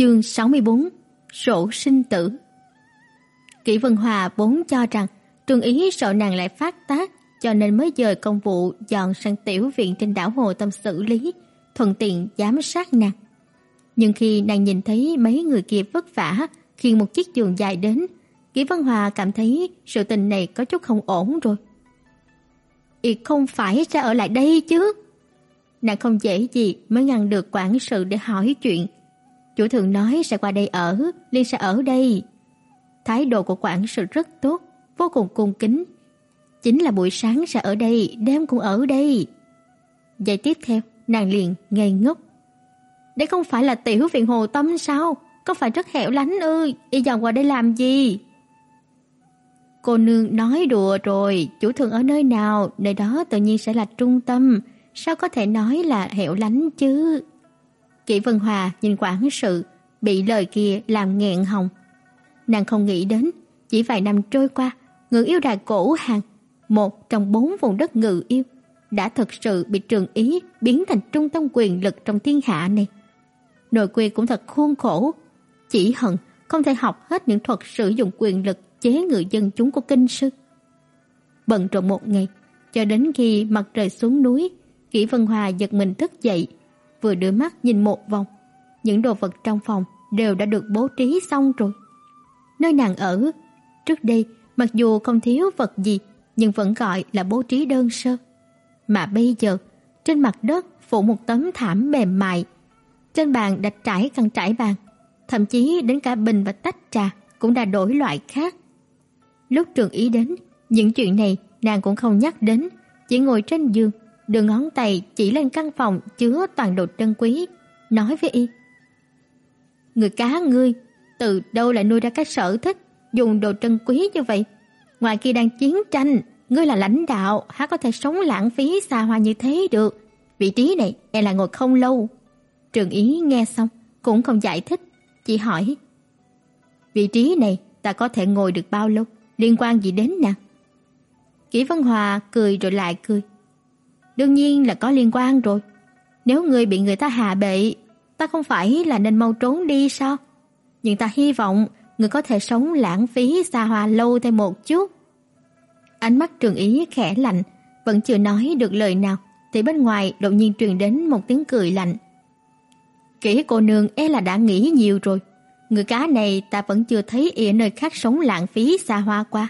Chương 64: Sổ sinh tử. Kỷ Vân Hòa vốn cho rằng Trương Ý sợ nàng lại phát tác, cho nên mới dời công vụ dọn sang tiểu viện trên đảo Hồ Tâm xử lý, thuận tiện giám sát nàng. Nhưng khi nàng nhìn thấy mấy người kia vất vả khiêng một chiếc giường dài đến, Kỷ Vân Hòa cảm thấy sự tình này có chút không ổn rồi. "Y không phải ra ở lại đây chứ?" Nàng không dễ gì mới ngăn được quản sự để hỏi chuyện. Chủ thượng nói sẽ qua đây ở, liền sẽ ở đây. Thái độ của quản sự rất tốt, vô cùng cung kính. Chính là buổi sáng sẽ ở đây, đêm cũng ở đây. Giây tiếp theo, nàng liền ngây ngốc. Đây không phải là tiểu viện hồ tâm sao? Có phải rất hẻo lánh ư? Y dọn qua đây làm gì? Cô nương nói đùa rồi, chủ thượng ở nơi nào, nơi đó tự nhiên sẽ là trung tâm, sao có thể nói là hẻo lánh chứ? Kỷ Vân Hòa nhìn quản sự, bị lời kia làm nghẹn họng. Nàng không nghĩ đến, chỉ vài năm trôi qua, ngự yêu đài cổ hàng, một trong bốn vùng đất ngự yêu, đã thực sự bị trường ý biến thành trung tâm quyền lực trong thiên hạ này. Nội quy cũng thật khôn khổ, chỉ hận không thể học hết những thuật sử dụng quyền lực chế ngự dân chúng của kinh sư. Bận rộn một ngày, cho đến khi mặt trời xuống núi, Kỷ Vân Hòa giật mình thức dậy, vừa đưa mắt nhìn một vòng, những đồ vật trong phòng đều đã được bố trí xong rồi. Nơi nàng ở, trước đây mặc dù không thiếu vật gì, nhưng vẫn gọi là bố trí đơn sơ. Mà bây giờ, trên mặt đất phủ một tấm thảm mềm mại, trên bàn đặt trải khăn trải bàn, thậm chí đến cả bình và tách trà cũng đã đổi loại khác. Lúc Trường Ý đến, những chuyện này nàng cũng không nhắc đến, chỉ ngồi trên giường, đưa ngón tay chỉ lên căn phòng chứa toàn đồ trân quý, nói với y: "Người cá ngươi, từ đâu lại nuôi ra cái sở thích dùng đồ trân quý như vậy? Ngoài kia đang chiến tranh, ngươi là lãnh đạo, há có thể sống lãng phí xa hoa như thế được? Vị trí này e là ngồi không lâu." Trường Ý nghe xong cũng không giải thích, chỉ hỏi: "Vị trí này ta có thể ngồi được bao lâu? Liên quan gì đến nàng?" Kỷ Vân Hòa cười rồi lại cười. Đương nhiên là có liên quan rồi. Nếu ngươi bị người ta hạ bệ, ta không phải là nên mau trốn đi sao? Nhưng ta hy vọng ngươi có thể sống lãng phí xa hoa lâu thêm một chút. Ánh mắt Trường Ý khẽ lạnh, vẫn chưa nói được lời nào thì bên ngoài đột nhiên truyền đến một tiếng cười lạnh. Kỹ cô nương e là đã nghĩ nhiều rồi. Người cá này ta vẫn chưa thấy ở nơi khác sống lãng phí xa hoa qua.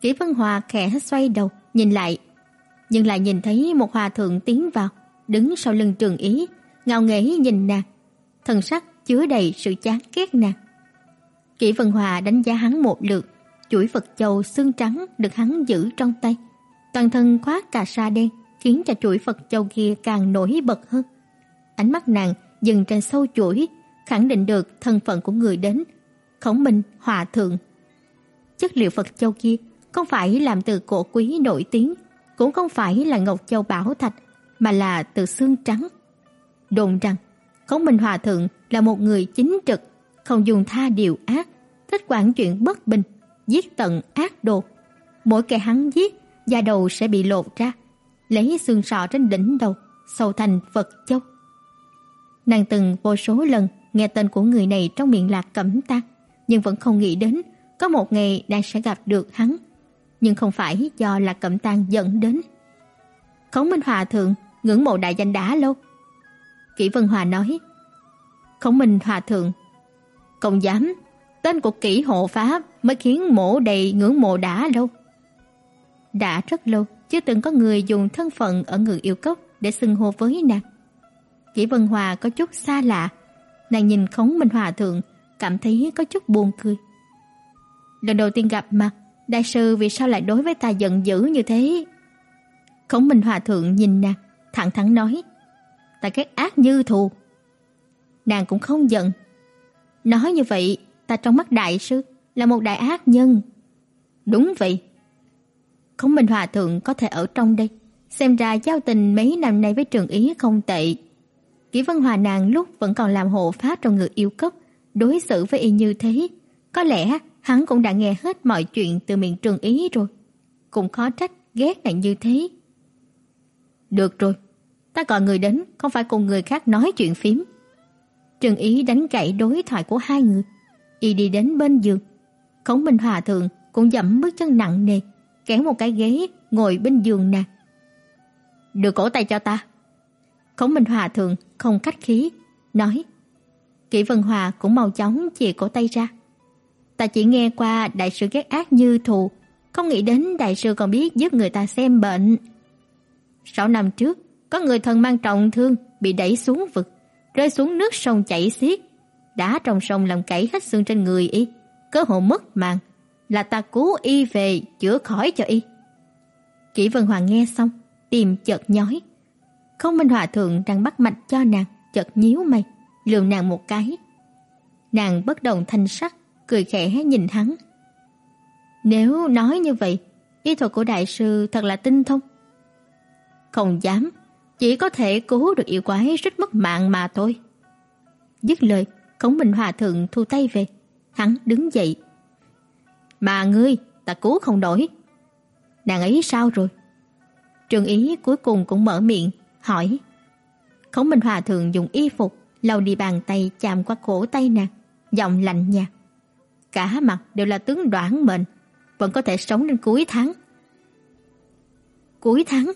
Kỷ Vân Hòa khẽ xoay đầu, nhìn lại, nhưng lại nhìn thấy một hòa thượng tiến vào, đứng sau lưng Trường Ý, ngạo nghễ nhìn nàng, thần sắc chứa đầy sự chán ghét nàng. Kỷ Vân Hòa đánh giá hắn một lượt, chuỗi Phật châu xương trắng được hắn giữ trong tay, toàn thân khoác cà sa đen, khiến cho chuỗi Phật châu kia càng nổi bật hơn. Ánh mắt nàng dừng trên sâu chuỗi, khẳng định được thân phận của người đến, Khổng Minh Hòa thượng. Chất liệu Phật châu kia không phải làm từ cổ quý nổi tiếng, cũng không phải là ngọc châu bảo thạch, mà là từ xương trắng. Đồn rằng, Khổng Minh Hòa thượng là một người chính trực, không dùng tha điều ác, thích quản chuyện bất bình, giết tận ác đồ. Mỗi kẻ hắn giết, da đầu sẽ bị lột ra, lấy xương sọ trên đỉnh đầu, sâu thành Phật châu. Nàng từng vô số lần nghe tên của người này trong miệng Lạc Cẩm Tang, nhưng vẫn không nghĩ đến có một ngày nàng sẽ gặp được hắn nhưng không phải do là Cẩm Tang dẫn đến. Khổng Minh Hòa thượng ngưỡng mộ đại danh đã lâu. Kỷ Vân Hòa nói: "Khổng Minh Hòa thượng, công dám, tên của Kỷ hộ pháp mới khiến mổ đầy ngưỡng mộ đã lâu." Đã rất lâu chưa từng có người dùng thân phận ở người yêu cốc để xưng hô với nàng. Kỷ Vân Hòa có chút xa lạ, nàng nhìn Khổng Minh Hòa thượng, cảm thấy có chút buồn cười. Lần đầu tiên gặp mặt, Đại sư vì sao lại đối với ta giận dữ như thế? Khổng Minh Hòa thượng nhìn nàng, thẳng thắn nói: "Ta ghét ác như thù." Nàng cũng không giận. Nói như vậy, ta trong mắt đại sư là một đại ác nhân. Đúng vậy. Khổng Minh Hòa thượng có thể ở trong đây, xem ra giao tình mấy năm nay với Trường Ý không tệ. Kỷ Vân Hòa nàng lúc vẫn còn làm hộ pháp trong người yêu cốc, đối xử với y như thế, có lẽ hắn cũng đã nghe hết mọi chuyện từ miệng Trường Ý rồi, cũng khó trách ghét nàng như thế. Được rồi, ta gọi người đến không phải cùng người khác nói chuyện phím. trường Ý đánh gãy đối thoại của hai người, y đi đến bên giường. Khổng Minh Hòa thượng cũng dẫm bước chân nặng nề, kéo một cái ghế ngồi bên giường nàng. "Đưa cổ tay cho ta." Khổng Minh Hòa thượng không khách khí, nói. Kỷ Vân Hòa cũng mau chóng chìa cổ tay ra. Ta chỉ nghe qua đại sư ghét ác như thù, không nghĩ đến đại sư còn biết giúp người ta xem bệnh. Sáu năm trước, có người thân mang trọng thương bị đẩy xuống vực, rơi xuống nước sông chảy xiết, đá trong sông làm gãy hết xương trên người y, cơ hồ mất mạng, là ta cứu y về chữa khỏi cho y. Kỷ Vân Hoàng nghe xong, tim chợt nhói. Không Minh Hòa thượng đang bắt mạch cho nàng, chợt nhíu mày, lườm nàng một cái. Nàng bất động thanh sắc, cười khẽ nhìn hắn. Nếu nói như vậy, y thuật của đại sư thật là tinh thông. Không dám, chỉ có thể cứu được yêu quái rất mất mạng mà thôi. Dứt lời, Khổng Minh Hòa thượng thu tay về, hắn đứng dậy. "Mà ngươi, ta cứu không nổi." Nàng ấy sao rồi? Trường Ý cuối cùng cũng mở miệng hỏi. Khổng Minh Hòa thượng dùng y phục lau đi bàn tay chạm qua cổ tay nàng, giọng lạnh nhạt. Cả mặt đều là tướng đoản mệnh, vẫn có thể sống đến cuối tháng. Cuối tháng?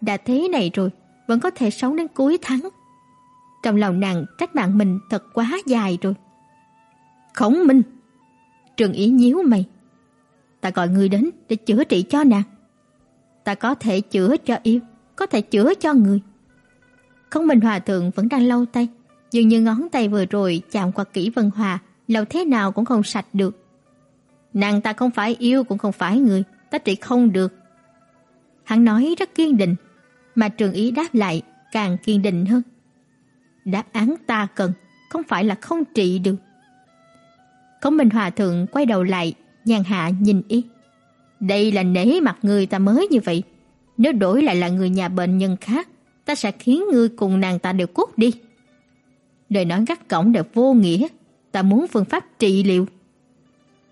Đã thế này rồi, vẫn có thể sống đến cuối tháng. Trong lòng nàng trách mạng mình thật quá dài rồi. Khổng Minh. Trường Ý nhíu mày. Ta gọi người đến để chữa trị cho nàng. Ta có thể chữa cho yêu, có thể chữa cho người. Khổng Minh Hòa thượng vẫn đang lau tay, dường như ngón tay vừa rồi chạm qua kỹ Vân Hòa, lầu thế nào cũng không sạch được. Nàng ta không phải yêu cũng không phải người, ta trị không được. Hắn nói rất kiên định, mà Trường Ý đáp lại càng kiên định hơn. Đáp án ta cần không phải là không trị được. Khổng Minh Hòa thượng quay đầu lại, nhàn hạ nhìn y. Đây là nể mặt người ta mới như vậy, nếu đổi lại là người nhà bệnh nhân khác, ta sẽ khiến ngươi cùng nàng ta đều cút đi. Lời nói gắt gỏng đều vô nghĩa, ta muốn phương pháp trị liệu.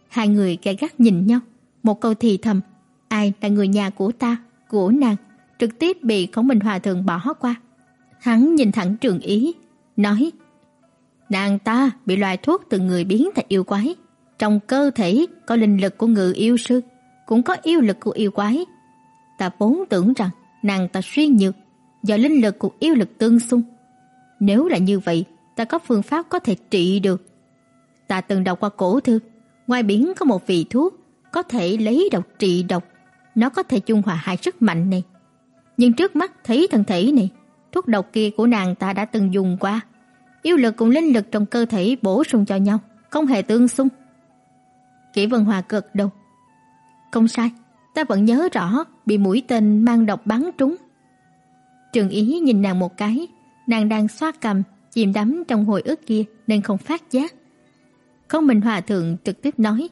Hai người gay gắt nhìn nhau, một câu thì thầm, ai là người nhà của ta, của nàng, trực tiếp bị Khổng Minh Hòa thượng bỏ qua. Hắn nhìn thẳng Trường Ý, nói: "Nàng ta bị loại thuốc từ người biến thành yêu quái, trong cơ thể có linh lực của ngự yêu sư, cũng có yêu lực của yêu quái. Ta vốn tưởng rằng nàng ta suy nhược, do linh lực của yêu lực tương xung. Nếu là như vậy, ta có phương pháp có thể trị được. Ta từng đọc qua cổ thư, ngoài biển có một vị thuốc có thể lấy độc trị độc, nó có thể trung hòa hai sức mạnh này. Nhưng trước mắt thấy thân thể này, thuốc độc kia của nàng ta đã từng dùng qua, yêu lực cùng linh lực trong cơ thể bổ sung cho nhau, không hề tương xung. Kỷ Vân Hòa cực đầu. Không sai, ta vẫn nhớ rõ bị mũi tên mang độc bắn trúng. Trường Ý nhìn nàng một cái, nàng đang xoa cằm, chìm đắm trong hồi ức kia nên không phát giác. Không Minh Hòa thượng trực tiếp nói: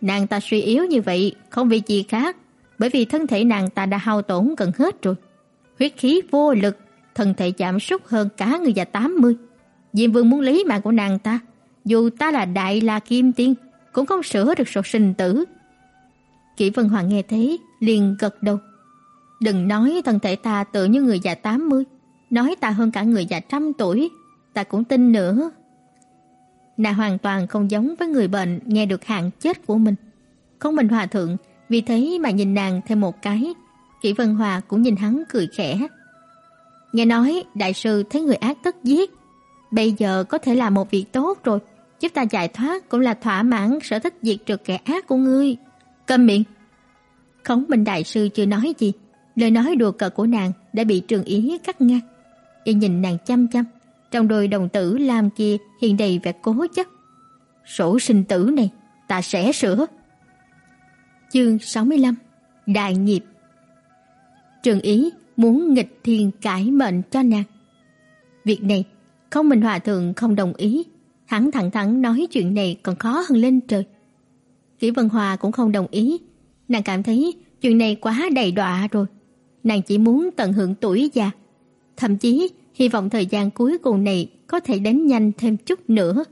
"Nàng ta suy yếu như vậy không vì gì khác, bởi vì thân thể nàng ta đã hao tổn gần hết rồi. Huyết khí vô lực, thân thể giảm sút hơn cả người già 80. Diêm Vương muốn lấy mạng của nàng ta, dù ta là đại la kim tiên, cũng không sửa được sổ sinh tử." Kỷ Vân Hoàng nghe thấy liền gật đầu. Đừng nói thân thể ta tự như người già 80, nói ta hơn cả người già trăm tuổi, ta cũng tin nữa. Nàng hoàn toàn không giống với người bệnh nghe được hạn chết của mình. Không Minh hòa thượng, vì thế mà nhìn nàng thêm một cái. Kỷ Vân Hòa cũng nhìn hắn cười khẽ. Nghe nói đại sư thấy người ác tất giết, bây giờ có thể làm một việc tốt rồi, giúp ta giải thoát cũng là thỏa mãn sở thích diệt trừ kẻ ác của ngươi. Câm miệng. Khổng Minh đại sư chưa nói gì, lời nói đùa cợt của nàng đã bị Trường Ý cắt ngang. Y nhìn nàng chăm chăm, trong đôi đồng tử lam kia hiện đầy vẻ cố chấp. Sổ sinh tử này, ta sẽ sửa. Chương 65: Đại nghiệp. Trường Ý muốn nghịch thiên cải mệnh cho nàng. Việc này, không Minh Hòa thượng không đồng ý, hắn thẳng thắn nói chuyện này còn khó hơn lên trời. Kỷ Vân Hòa cũng không đồng ý, nàng cảm thấy chuyện này quá đầy đọa rồi. Nàng chỉ muốn tận hưởng tuổi già, thậm chí hy vọng thời gian cuối cùng này có thể đến nhanh thêm chút nữa.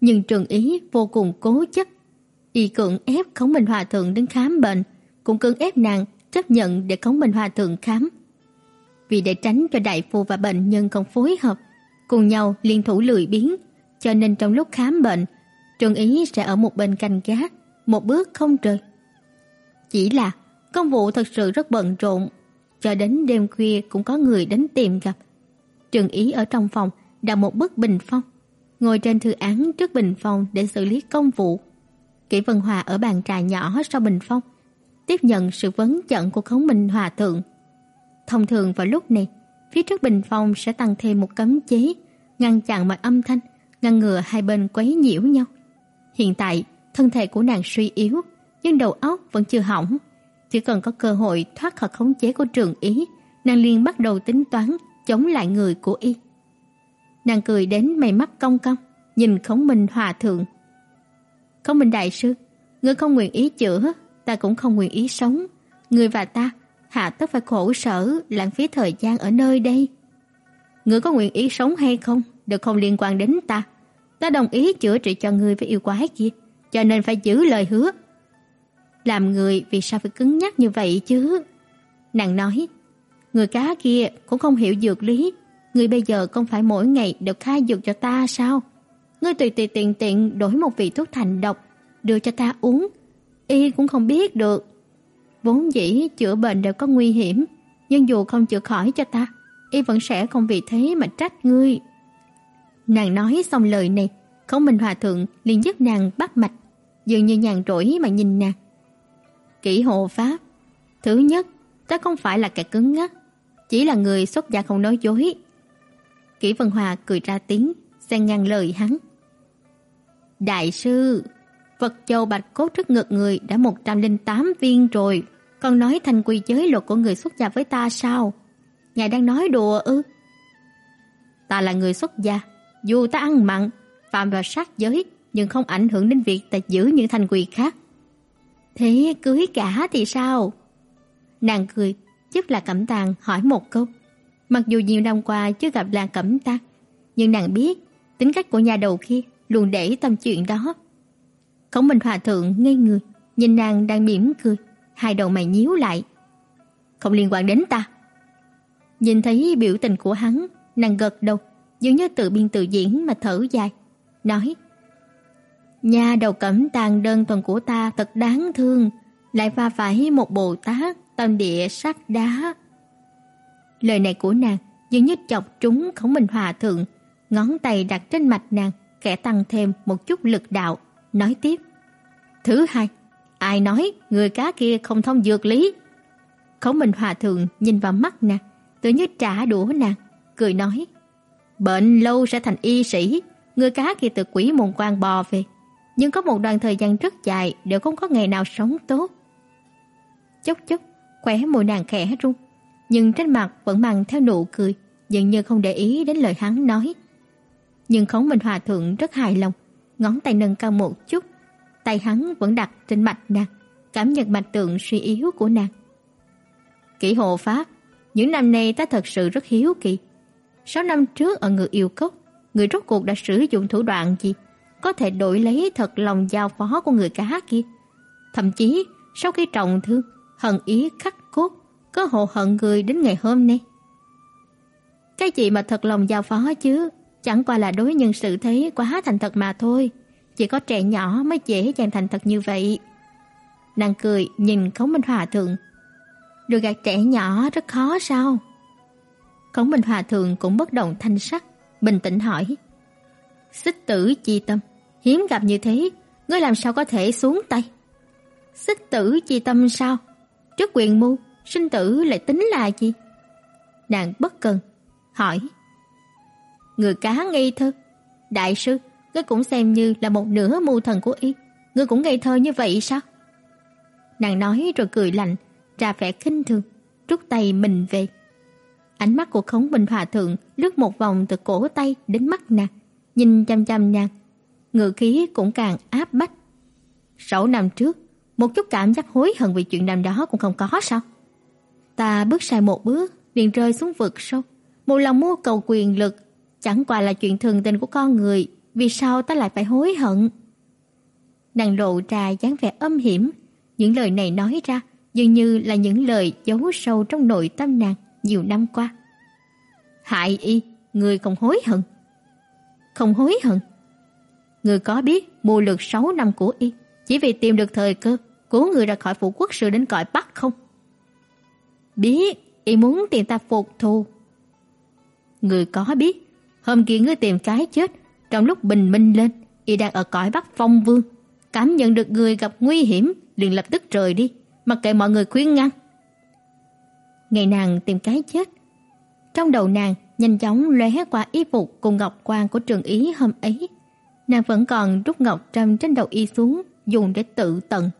Nhưng Trường Ý vô cùng cố chấp, y cưỡng ép Khổng Minh Hòa thượng đến khám bệnh, cũng cưỡng ép nàng chấp nhận để Khổng Minh Hòa thượng khám. Vì để tránh cho đại phu và bệnh nhân không phối hợp, cùng nhau liên thủ lười biếng, cho nên trong lúc khám bệnh, trường Ý sẽ ở một bên canh gác, một bước không rời. Chỉ là công vụ thật sự rất bận rộn, cho đến đêm khuya cũng có người đến tìm gặp. Trường Ý ở trong phòng đặt một bức bình phong, ngồi trên thư án trước bình phong để xử lý công vụ. Kỷ Vân Hòa ở bàn trà nhỏ sau bình phong, tiếp nhận sự vấn giận của Khống Minh Hòa thượng. Thông thường vào lúc này, phía trước bình phong sẽ tăng thêm một cấm chế, ngăn chặn mọi âm thanh, ngăn ngừa hai bên quấy nhiễu nhau. Hiện tại, thân thể của nàng suy yếu, nhưng đầu óc vẫn chưa hỏng. Chỉ cần có cơ hội thoát khỏi khống chế của trường ý, nàng liền bắt đầu tính toán chống lại người của y. Nàng cười đến mày mắt cong cong, nhìn Khổng Minh Hòa thượng. Khổng Minh đại sư, ngươi không nguyện ý chữa, ta cũng không nguyện ý sống, ngươi và ta hạ tất phải khổ sở, lãng phí thời gian ở nơi đây. Ngươi có nguyện ý sống hay không, đều không liên quan đến ta. Ta đồng ý chữa trị cho ngươi với yêu quái kia, cho nên phải giữ lời hứa. Làm người vì sao phải cứng nhắc như vậy chứ? Nàng nói, người cá kia cũng không hiểu dược lý, ngươi bây giờ không phải mỗi ngày đều khai dược cho ta sao? Ngươi tùy tùy tiện tiện đổi một vị thuốc thành độc đưa cho ta uống, y cũng không biết được. Vốn dĩ chữa bệnh đều có nguy hiểm, nhưng dù không chữa khỏi cho ta, y vẫn sẽ không vì thế mà trách ngươi. Nàng nói xong lời này, Khổng Minh Hòa thượng liền giúp nàng bắt mạch, dường như nhàn rỗi mà nhìn nàng. Kỹ hộ pháp, thứ nhất, ta không phải là kẻ cứng ngắc, chỉ là người xuất gia không nói dối. Kỷ Vân Hòa cười ra tiếng, xen ngang lời hắn. Đại sư, phật châu bạch cốt trước ngực người đã 108 viên rồi, còn nói thành quy giới luật của người xuất gia với ta sao? Ngài đang nói đùa ư? Ta là người xuất gia, dù ta ăn mặn, phạm vào sát giới, nhưng không ảnh hưởng đến việc ta giữ những thành quy khác. Thế cưới cả thì sao? Nàng cười, giúp là cẩm tàng hỏi một câu. Mặc dù nhiều năm qua chưa gặp là cẩm tàng, nhưng nàng biết tính cách của nhà đầu kia luôn để tâm chuyện đó. Khổng Minh Hòa thượng ngây người, nhìn nàng đang mỉm cười, hai đầu mày nhíu lại. Không liên quan đến ta. Nhìn thấy biểu tình của hắn, nàng gật đầu, dường như tự biên tự diễn mà thở dài, nói: Nhà đầu cẩm tàng đơn thuần của ta thật đáng thương, lại va phải một Bồ Tát tâm địa sắt đá. Lời này của nàng dường như chọc trúng Khổng Minh Hòa thượng, ngón tay đặt trên mạch nàng, kẻ tăng thêm một chút lực đạo, nói tiếp. Thứ hai, ai nói người cá kia không thông dược lý? Khổng Minh Hòa thượng nhìn vào mắt nàng, tự như trả đũa nàng, cười nói: "Bệnh lâu sẽ thành y sĩ, người cá kia từ quỷ môn quan bò về, nhưng có một đoạn thời gian rất dài đều không có ngày nào sống tốt." Chốc chốc, khóe môi nàng khẽ run, nhưng trên mặt vẫn mang theo nụ cười, dường như không để ý đến lời hắn nói. Nhưng Khổng Minh Hòa thượng rất hài lòng, ngón tay nâng cao một chút, tay hắn vẫn đặt trên mạch nàng, cảm nhận mạch tượng suy yếu của nàng. Kỷ hộ pháp, những năm nay ta thật sự rất hiếu kỳ. Sáu năm trước ở người yêu cốc, người rốt cuộc đã sử dụng thủ đoạn gì có thể đổi lấy thật lòng giao phó của người cá kia. Thậm chí, sau khi trọng thương, hận ý khắc cốt, cơ hộ hận người đến ngày hôm nay. Cái gì mà thật lòng giao phó chứ, chẳng qua là đối nhân xử thế quá thành thật mà thôi. Chỉ có trẻ nhỏ mới dễ dàng thành thật như vậy. Nàng cười nhìn Khổng Minh Hòa thượng. Được gạt trẻ nhỏ rất khó sao? Khổng Minh Hòa thượng cũng bất động thanh sắc, bình tĩnh hỏi. Xích tử chi tâm, hiếm gặp như thế, ngươi làm sao có thể xuống tay? Xích tử chi tâm sao? Trước quyền mưu, sinh tử lại tính là gì? Nàng bất cần, hỏi. Người cá ngây thơ, đại sư, ngươi cũng xem như là một nửa mưu thần của y, ngươi cũng ngây thơ như vậy sao? Nàng nói rồi cười lạnh, ra vẻ khinh thường, rút tay mình về. Ánh mắt của Khống Bình Hòa thượng lướt một vòng từ cổ tay đến mắt nàng, nhìn chăm chăm nàng, ngự khí cũng càng áp bách. Sáu năm trước, một chút cảm giác hối hận vì chuyện năm đó cũng không có sao? Ta bước sai một bước, liền rơi xuống vực sâu. Một lòng mua cầu quyền lực, chẳng qua là chuyện thường tình của con người, vì sao ta lại phải hối hận? Nàng lộ ra dáng vẻ âm hiểm, những lời này nói ra dường như là những lời giấu sâu trong nội tâm nàng nhiều năm qua. Hại y, người không hối hận, không hối hận. Người có biết mưu lược 6 năm của y chỉ vì tìm được thời cơ cứu người ra khỏi phủ quốc sư đến cõi Bắc không? Biết, y muốn tìm ta phục thù. Người có biết, hôm kia ngươi tìm cái chết, trong lúc bình minh lên, y đang ở cõi Bắc Phong Vương, cảm nhận được người gặp nguy hiểm, liền lập tức rời đi, mặc kệ mọi người khuyên ngăn. Ngày nàng tìm cái chết, trong đầu nàng nhanh chóng lóe qua y phục cùng ngọc quan của trường ý hôm ấy. Nàng vẫn còn rút ngọc trâm trên đầu y xuống, dùng để tự tận.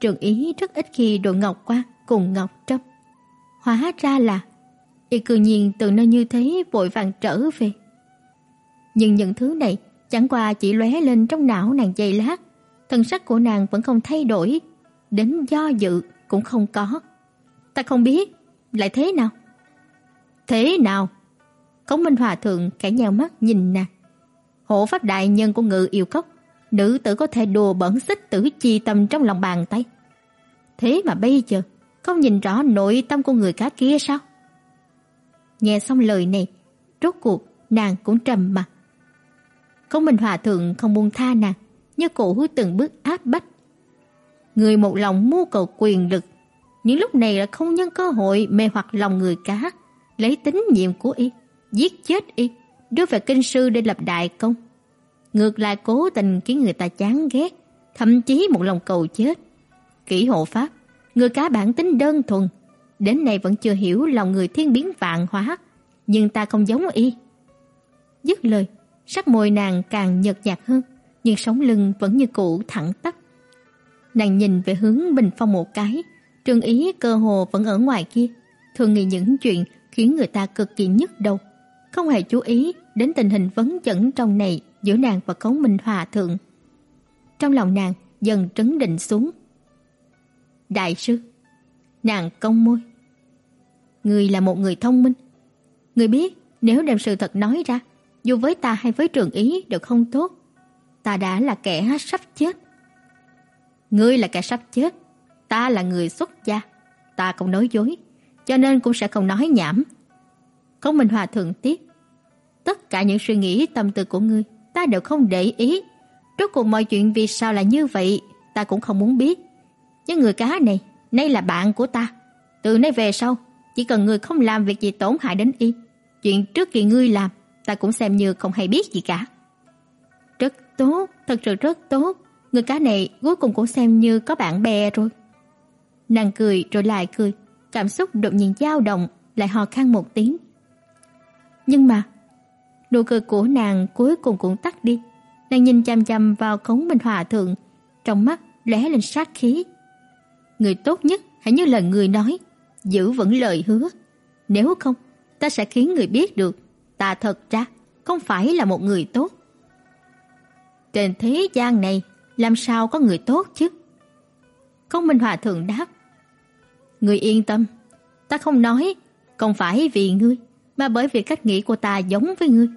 Trường ý rất ít khi đội ngọc qua cùng ngọc trâm. Hóa ra là y cư nhiên từ nơi như thế vội vàng trở về. Nhưng những thứ này chẳng qua chỉ lóe lên trong não nàng giây lát, thân sắc của nàng vẫn không thay đổi, đến do dự cũng không có. Ta không biết, lại thế nào? Thế nào? Cống Minh Hòa thượng cả nhau mắt nhìn nàng. Hộ pháp đại nhân của ngự yêu cốc, nữ tử có thể đùa bẩn xích tử chi tâm trong lòng bàn tay. Thế mà bây giờ không nhìn rõ nội tâm của người cá kia sao? Nghe xong lời này, rốt cuộc nàng cũng trầm mặt. Công Minh Hòa thượng không buông tha nàng, như cũ từng bước áp bách. Người một lòng mưu cầu quyền lực, những lúc này là không nhân cơ hội mê hoặc lòng người cá, lấy tính nhiệm của y, giết chết y, đưa về kinh sư để lập đại công. Ngược lại cố tình khiến người ta chán ghét, thậm chí một lòng cầu chết. Kỷ hộ pháp, người cá bản tính đơn thuần, đến nay vẫn chưa hiểu lòng người thiên biến vạn hóa, nhưng ta không giống y. Dứt lời, sắc môi nàng càng nhợt nhạt hơn, nhưng sống lưng vẫn như cũ thẳng tắp. Nàng nhìn về hướng Bình Phong một cái, Trương Ý cơ hồ vẫn ở ngoài kia, thường nghĩ những chuyện khiến người ta cực kỳ nhức đầu, không hề chú ý đến tình hình vấn chẩn trong này giữa nàng và Cống Minh Hòa thượng. Trong lòng nàng dần trấn định xuống. Đại sư, nàng cong môi. Người là một người thông minh. Người biết nếu đem sự thật nói ra, dù với ta hay với trường ý đều không tốt. Ta đã là kẻ sắp chết. Ngươi là kẻ sắp chết, ta là người xuất gia, ta không nói dối, cho nên cũng sẽ không nói nhảm. Không Minh Hòa thượng tiếp, tất cả những suy nghĩ tâm tư của ngươi, ta đều không để ý. Rốt cuộc mọi chuyện vì sao là như vậy, ta cũng không muốn biết. Nhưng người cá này, nay là bạn của ta. Từ nay về sau, chỉ cần ngươi không làm việc gì tổn hại đến y, chuyện trước kỳ ngươi làm, ta cũng xem như không hay biết gì cả. Rất tốt, thật sự rất tốt. Người cá này cuối cùng cũng xem như có bạn bè rồi. Nàng cười rồi lại cười, cảm xúc đột nhiên dao động, lại hò khan một tiếng. Nhưng mà, nụ cười của nàng cuối cùng cũng tắt đi. Nàng nhìn chăm chăm vào Cống Minh Hòa thượng, trong mắt lóe lên sát khí. Người tốt nhất hãy như lời người nói, giữ vững lời hứa. Nếu không, ta sẽ khiến người biết được ta thật ra không phải là một người tốt. Trên thế gian này, làm sao có người tốt chứ? Công Minh Hòa thượng đáp. Người yên tâm, ta không nói, không phải vì ngươi, mà bởi vì cách nghĩ của ta giống với ngươi.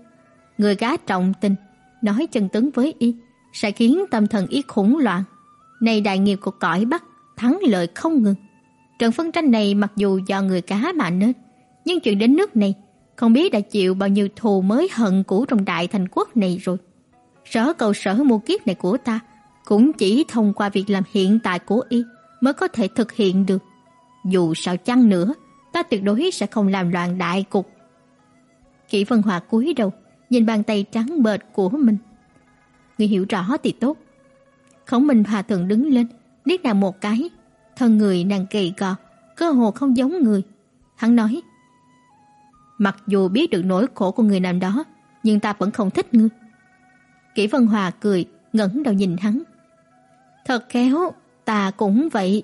Người gá trọng tình, nói chân tướng với y, sẽ khiến tâm thần y khủng loạn. Này đại nghiệp của cõi Bắc, thắng lợi không ngừng. Trận phân tranh này mặc dù do người cá mà nên, nhưng chuyện đến nước này, không biết đã chịu bao nhiêu thù mới hận cũ trong đại thành quốc này rồi. Sở cầu sở mua kiếp này của ta cũng chỉ thông qua việc làm hiện tại của y mới có thể thực hiện được. Dù sao chăng nữa, ta tuyệt đối sẽ không làm loạn đại cục. Kỷ Vân Hòa cúi đầu, nhìn bàn tay trắng bệch của mình. Người hiểu rõ thì tốt. Khổng Minh Hòa thượng đứng lên, liếc nàng một cái, thân người nàng kỳ cọ, cơ hồ không giống người. Hắn nói: "Mặc dù biết được nỗi khổ của người nam đó, nhưng ta vẫn không thích ngươi." Kỷ Vân Hòa cười, ngẩng đầu nhìn hắn. Thật khéo, ta cũng vậy.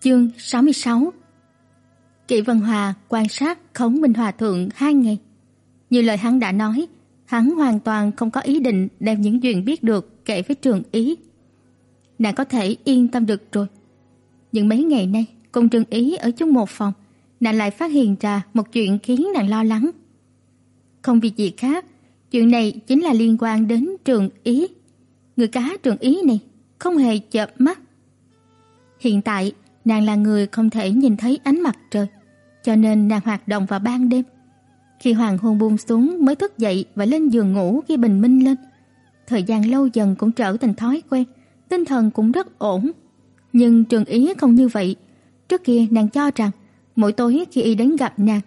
Chương 66 Kỷ Vân Hòa quan sát Khổng Minh Hòa thượng hai ngày. Như lời hắn đã nói, hắn hoàn toàn không có ý định đem những chuyện biết được kể với Trường Ý. Nàng có thể yên tâm được rồi. Nhưng mấy ngày nay, cùng Trường Ý ở chung một phòng, nàng lại phát hiện ra một chuyện khiến nàng lo lắng. Không vì gì khác, chuyện này chính là liên quan đến Trường Ý. Người cá Trường Ý này không hề chợp mắt. Hiện tại, nàng là người không thể nhìn thấy ánh mặt trời, cho nên nàng hoạt động vào ban đêm. Khi hoàng hôn buông xuống mới thức dậy và lên giường ngủ khi bình minh lên. Thời gian lâu dần cũng trở thành thói quen, tinh thần cũng rất ổn. Nhưng Trường Ý không như vậy. Trước kia nàng cho rằng mỗi tối khi y đến gặp nàng,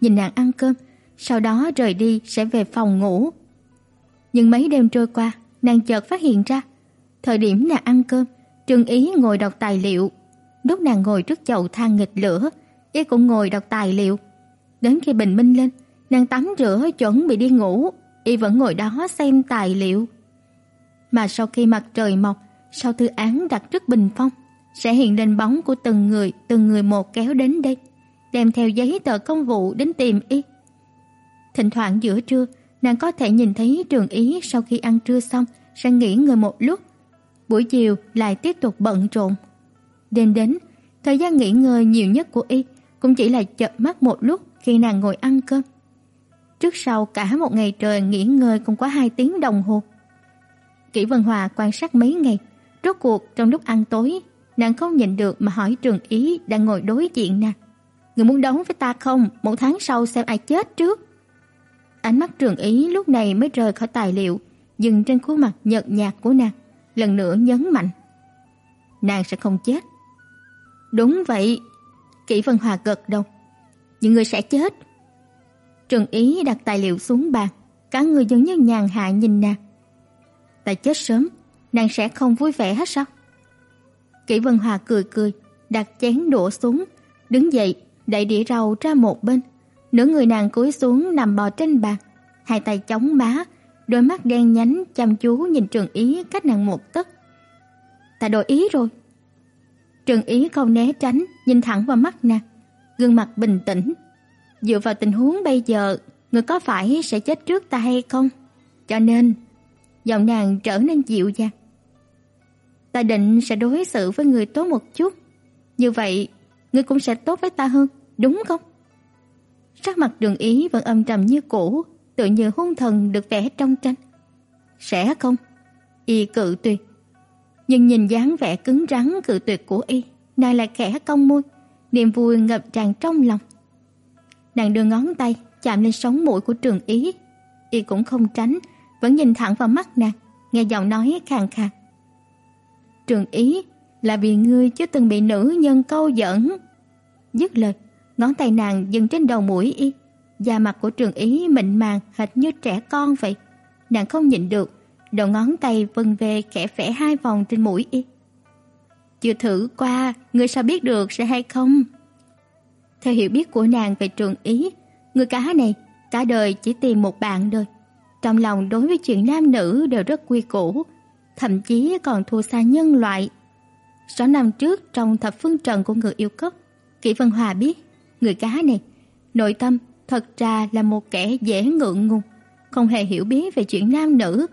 nhìn nàng ăn cơm, sau đó rời đi sẽ về phòng ngủ. Nhưng mấy đêm trôi qua, nàng chợt phát hiện ra, thời điểm nàng ăn cơm, Trường Ý ngồi đọc tài liệu. Lúc nàng ngồi trước chậu than nghịch lửa, y cũng ngồi đọc tài liệu. Đến khi bình minh lên, nàng tắm rửa chuẩn bị đi ngủ, y vẫn ngồi đó xem tài liệu. Mà sau khi mặt trời mọc, sau thư án đặt trước bình phong, sẽ hiện lên bóng của từng người, từng người một kéo đến đây, đem theo giấy tờ công vụ đến tìm y. Thỉnh thoảng giữa trưa, nàng có thể nhìn thấy Trường Ý sau khi ăn trưa xong sẽ nghỉ ngơi một lúc, buổi chiều lại tiếp tục bận rộn. Đêm đến, thời gian nghỉ ngơi nhiều nhất của y cũng chỉ là chợp mắt một lúc khi nàng ngồi ăn cơm. Trước sau cả một ngày trời nghỉ ngơi không quá hai tiếng đồng hồ. Kỷ Vân Hòa quan sát mấy ngày, rốt cuộc trong lúc ăn tối, nàng không nhịn được mà hỏi Trường Ý đang ngồi đối diện nàng. Người muốn đấu với ta không? Một tháng sau xem ai chết trước. Ánh mắt Trường Ý lúc này mới rời khỏi tài liệu, dừng trên khuôn mặt nhợt nhạt của nàng, lần nữa nhấn mạnh. Nàng sẽ không chết. Đúng vậy. Kỷ Vân Hòa gật đầu. Những người sẽ chết. Trường Ý đặt tài liệu xuống bàn, cả người giống như nhàn hạ nhìn nàng. Ta chết sớm, nàng sẽ không vui vẻ hết sao? Kỷ Vân Hòa cười cười, đặt chén đũa xuống, đứng dậy, đẩy đĩa rau ra một bên. Nửa người nàng cúi xuống nằm bò trên bàn, hai tay chống má, đôi mắt đen nhánh chăm chú nhìn Trường Ý cách nàng một tấc. Ta đổi ý rồi. Trường Ý không né tránh, nhìn thẳng vào mắt nàng, gương mặt bình tĩnh. Dựa vào tình huống bây giờ, người có phải sẽ chết trước ta hay không? Cho nên, giọng nàng trở nên dịu dàng. Ta định sẽ đối xử với người tốt một chút, như vậy người cũng sẽ tốt với ta hơn, đúng không? Sắc mặt Đường Ý vẫn âm trầm như cũ, tự như hung thần được vẽ trong tranh. Sẽ không? Y cự tuyệt. Nhưng nhìn dáng vẻ cứng rắn cự tuyệt của y, nàng lại khẽ cong môi, niềm vui ngập tràn trong lòng. Nàng đưa ngón tay chạm lên sống mũi của Trường Ý, y cũng không tránh, vẫn nhìn thẳng vào mắt nàng, nghe giọng nói khàn khàn. Trường Ý, là vì ngươi chưa từng bị nữ nhân câu dẫn. Dứt lời, ngón tay nàng dừng trên đầu mũi y, da mặt của Trường Ý mịn màng hệt như trẻ con vậy. Nàng không nhịn được, đầu ngón tay vân về khẽ vẽ hai vòng trên mũi y. Chưa thử qua, ngươi sao biết được sẽ hay không? Theo hiểu biết của nàng về Trường Ý, người cá này cả đời chỉ tìm một bạn thôi. Trong lòng đối với chuyện nam nữ đều rất quy củ, thậm chí còn thua xa nhân loại. Sáu năm trước trong thập phương trần của người yêu cốc, Kỷ Vân Hòa biết, người cá này nội tâm thật ra là một kẻ dễ ngượng ngùng, không hề hiểu biết về chuyện nam nữ.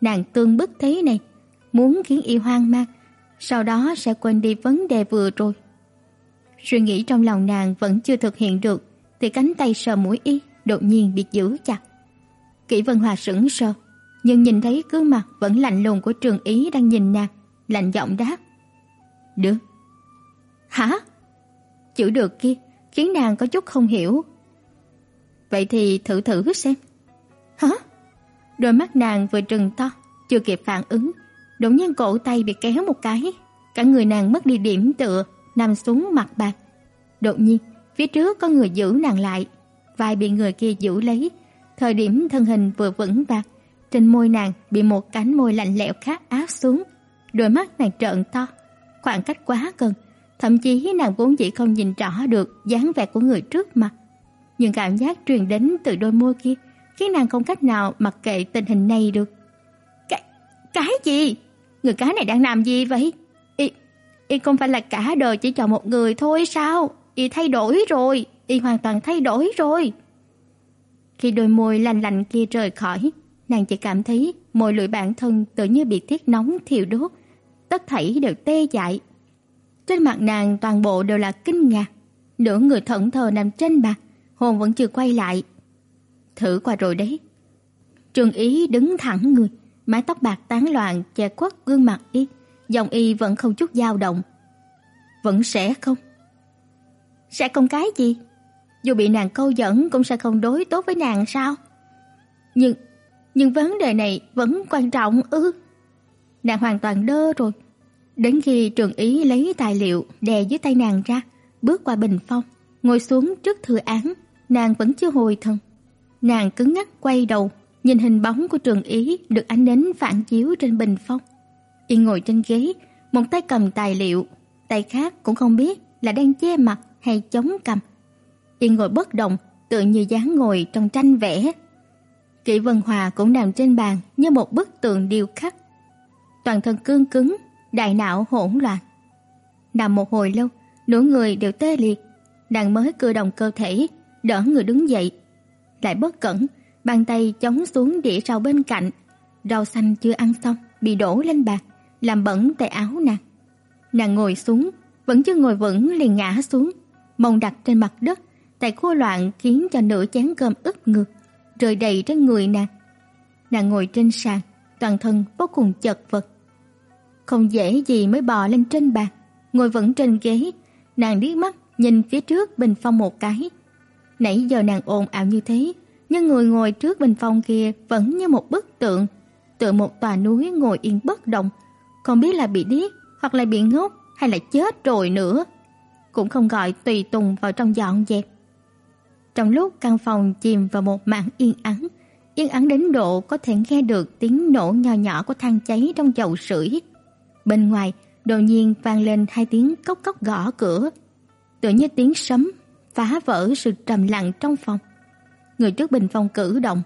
Nàng tương bức thế này, muốn khiến y hoang mang, sau đó sẽ quên đi vấn đề vừa rồi. Suy nghĩ trong lòng nàng vẫn chưa thực hiện được, thì cánh tay sờ mũi y đột nhiên bị giữ chặt. Kỷ Vân Hòa sững sờ, nhưng nhìn thấy gương mặt vẫn lạnh lùng của Trường Ý đang nhìn nàng, lạnh giọng đáp: "Được." "Hả?" Chữ được kia khiến nàng có chút không hiểu. "Vậy thì thử thử xem." "Hả?" Đôi mắt nàng vừa trừng to, chưa kịp phản ứng, đột nhiên cổ tay bị kéo một cái, cả người nàng mất đi điểm tựa, nằm xuống mặt bàn. Đột nhiên, phía trước có người giữ nàng lại, vai bị người kia giữ lấy, thời điểm thân hình vừa vững vàng, trên môi nàng bị một cánh môi lạnh lẽo khác áp xuống, đôi mắt nàng trợn to, khoảng cách quá gần, thậm chí nàng vốn dĩ không nhìn rõ được dáng vẻ của người trước mặt, nhưng cảm giác truyền đến từ đôi môi kia khiến nàng không cách nào mặc kệ tình hình này được. Cái cái gì? Người cá này đang làm gì vậy? Y không phải là cả đời chỉ chọn một người thôi sao? Y thay đổi rồi, y hoàn toàn thay đổi rồi. Khi đôi môi lạnh lạnh kia rời khỏi, nàng chỉ cảm thấy môi lưỡi bản thân tự như bị thiết nóng thiêu đốt, tất thảy đều tê dại. Trên mặt nàng toàn bộ đều là kinh ngạc, nửa người thẫn thờ nằm trên mặt, hồn vẫn chưa quay lại. Thử qua rồi đấy. Trường Ý đứng thẳng người, mái tóc bạc tán loạn che khuất gương mặt y, giọng y vẫn không chút dao động. Vẫn sẽ không? Sẽ không cái gì? dù bị nàng câu dẫn cũng sẽ không đối tốt với nàng sao? Nhưng nhưng vấn đề này vẫn quan trọng ư? Nàng hoàn toàn đơ rồi. Đến khi Trường Ý lấy tài liệu đè dưới tay nàng ra, bước qua bình phong, ngồi xuống trước thư án, nàng vẫn chưa hồi thần. Nàng cứng ngắc quay đầu, nhìn hình bóng của Trường Ý được ánh nến phản chiếu trên bình phong. Y ngồi trên ghế, một tay cầm tài liệu, tay khác cũng không biết là đang che mặt hay chống cằm. Y ngồi bất động, tựa như dáng ngồi trong tranh vẽ. Kỷ Vân Hòa cũng nằm trên bàn như một bức tượng điêu khắc. Toàn thân cương cứng, đại não hỗn loạn. Nằm một hồi lâu, nửa người đều tê liệt, nàng mới cử động cơ thể, đỡ người đứng dậy. Lại bất cẩn, bàn tay chống xuống đĩa rau bên cạnh, rau xanh chưa ăn xong bị đổ lên bàn, làm bẩn tay áo nàng. Nàng ngồi xuống, vẫn chưa ngồi vững liền ngã xuống, mông đặt trên mặt đất, tay khô loạn khiến cho nửa chén cơm ướt ngược, rơi đầy trên người nàng. Nàng ngồi trên sàn, toàn thân vô cùng chật vật. Không dễ gì mới bò lên trên bàn, ngồi vững trên ghế, nàng liếc mắt nhìn phía trước bình phong một cái. Nãy giờ nàng ồn ào như thế, nhưng người ngồi trước bình phong kia vẫn như một bức tượng, tựa một tòa núi ngồi yên bất động, không biết là bị điếc hoặc là bị ngốc hay là chết rồi nữa. Cũng không gọi tùy tùng vào trong dọn dẹp. Trong lúc căn phòng chìm vào một mảng yên ắng, yên ắng đến độ có thể nghe được tiếng nổ nhỏ nhỏ của than cháy trong chậu sưởi. Bên ngoài, đột nhiên vang lên hai tiếng cốc cốc gõ cửa, tựa như tiếng sấm phá vỡ sự trầm lặng trong phòng. Người trước bình phong cử động,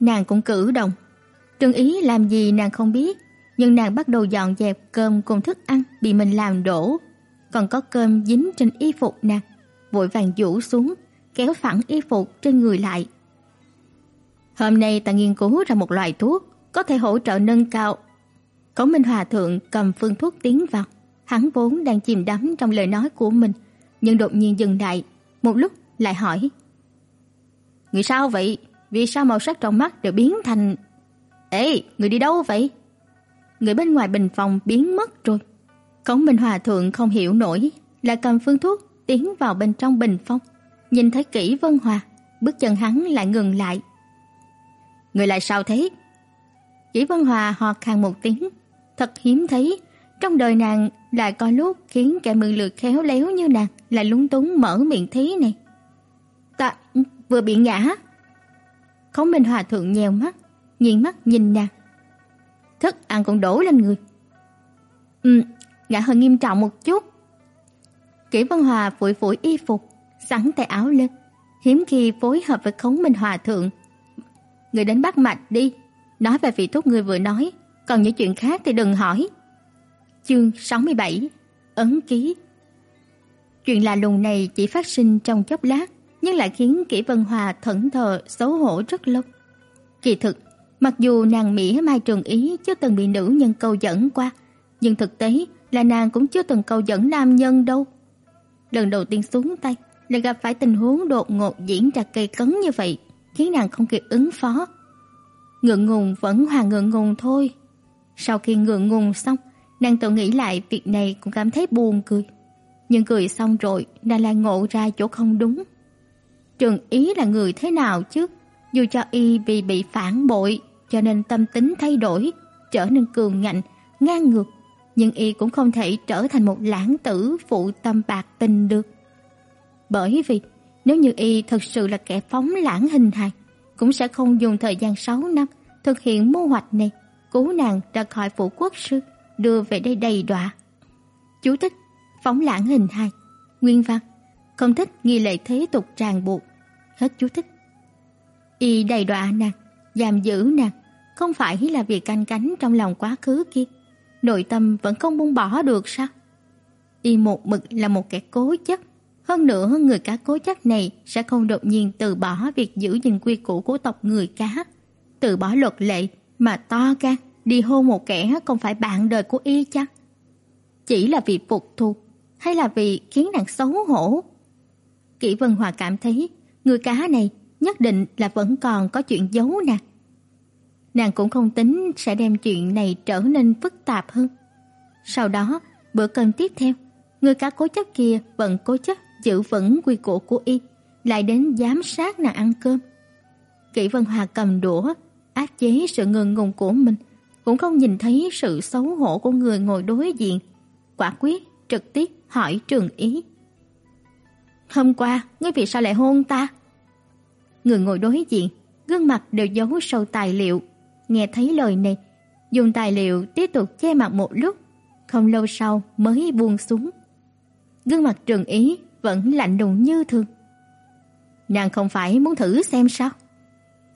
nàng cũng cử động. Trương Ý làm gì nàng không biết, nhưng nàng bắt đầu dọn dẹp cơm cùng thức ăn bị mình làm đổ, còn có cơm dính trên y phục nàng, vội vàng rũ xuống, kéo phẳng y phục trên người lại. Hôm nay ta nghiên cứu ra một loại thuốc có thể hỗ trợ nâng cao. Cổ Minh Hòa thượng cầm phương thuốc tiến vào, hắn vốn đang chìm đắm trong lời nói của mình, nhưng đột nhiên dừng lại, một lúc lại hỏi: "Người sao vậy? Vì sao màu sắc trong mắt đều biến thành Ê, người đi đâu vậy?" Người bên ngoài bình phòng biến mất rồi. Cống Minh Hòa thượng không hiểu nổi, lại cầm phương thuốc tiến vào bên trong bình phong, nhìn thấy kỹ Vân Hòa, bước chân hắn lại ngừng lại. Người lại sao thế? Kỷ Vân Hòa hò khan một tiếng, thật hiếm thấy, trong đời nàng lại có lúc khiến kẻ mượn lượt khéo léo như nàng lại lúng túng mở miệng thế này. Ta vừa bị ngã. Khổng Minh Hòa thượng nhèo mắt, nhìn mắt nhìn nàng. Thức ăn còn đổ lên người. Ừm, ngã hơi nghiêm trọng một chút. Kỷ Vân Hòa phủi phủi y phục, sẵn tay áo lên, hiếm khi phối hợp với Khống Minh Hòa thượng. Người đến bắt mạch đi, nói về vị thuốc người vừa nói, còn những chuyện khác thì đừng hỏi. Chương 67: Ấn ký. Chuyện lạ lùng này chỉ phát sinh trong chốc lát, nhưng lại khiến Kỷ Vân Hòa thẫn thờ xấu hổ rất lâu. Kỳ thực, mặc dù nàng Mỹ Mai Trường Ý chưa từng bị nữ nhân câu dẫn qua, nhưng thực tế là nàng cũng chưa từng câu dẫn nam nhân đâu. Lần đầu tiên xuống tay, lại gặp phải tình huống đột ngột diễn ra cây cấn như vậy, khiến nàng không kịp ứng phó. Ngượng ngùng vẫn hoàn ngượng ngùng thôi. Sau khi ngượng ngùng xong, nàng tự nghĩ lại việc này cũng cảm thấy buồn cười. Nhưng cười xong rồi, nàng lại ngộ ra chỗ không đúng. Trường ý là người thế nào chứ? Dù cho y vì bị phản bội, cho nên tâm tính thay đổi, trở nên cường ngạnh, ngang ngược, nhưng y cũng không thể trở thành một lãng tử phụ tâm bạc tình được. Bởi vì nếu như y thật sự là kẻ phóng lãng hình hài, cũng sẽ không dùng thời gian 6 năm thực hiện mưu hoạch này, cứu nàng ra khỏi phủ quốc sư, đưa về đây đầy đọa. Chú thích: Phóng lãng hình hài. Nguyên văn: Không thích nghi lệ thế tục ràng buộc. Hết chú thích. Y đầy đọa nàng, giam giữ nàng, không phải là vì canh cánh trong lòng quá khứ kia, nội tâm vẫn không buông bỏ được sao? Y một mực là một kẻ cố chấp, hơn nữa người cá cố chấp này sẽ không đột nhiên từ bỏ việc giữ gìn quy củ của tộc người cá, từ bỏ luật lệ mà to gan đi hôn một kẻ không phải bạn đời của y chắc. Chỉ là vì phục thù hay là vì khiến nàng xấu hổ? Kỷ Vân Hòa cảm thấy người cá này nhất định là vẫn còn có chuyện giấu nàng. Nàng cũng không tính sẽ đem chuyện này trở nên phức tạp hơn. Sau đó, bữa cơm tiếp theo, người cá cố chấp kia vẫn cố chấp giữ vững quy củ của y, lại đến giám sát nàng ăn cơm. Kỷ Vân Hòa cầm đũa, áp chế sự ngượng ngùng của mình, cũng không nhìn thấy sự xấu hổ của người ngồi đối diện, quả quyết trực tiếp hỏi Trường Ý. "Hôm qua, ngươi vì sao lại hôn ta?" Người ngồi đối diện, gương mặt đều giấu sâu tài liệu, nghe thấy lời này, dùng tài liệu tiếp tục che mặt một lúc, không lâu sau mới buông xuống. Gương mặt Trường Ý vẫn lạnh lùng như thường. Nàng không phải muốn thử xem sao?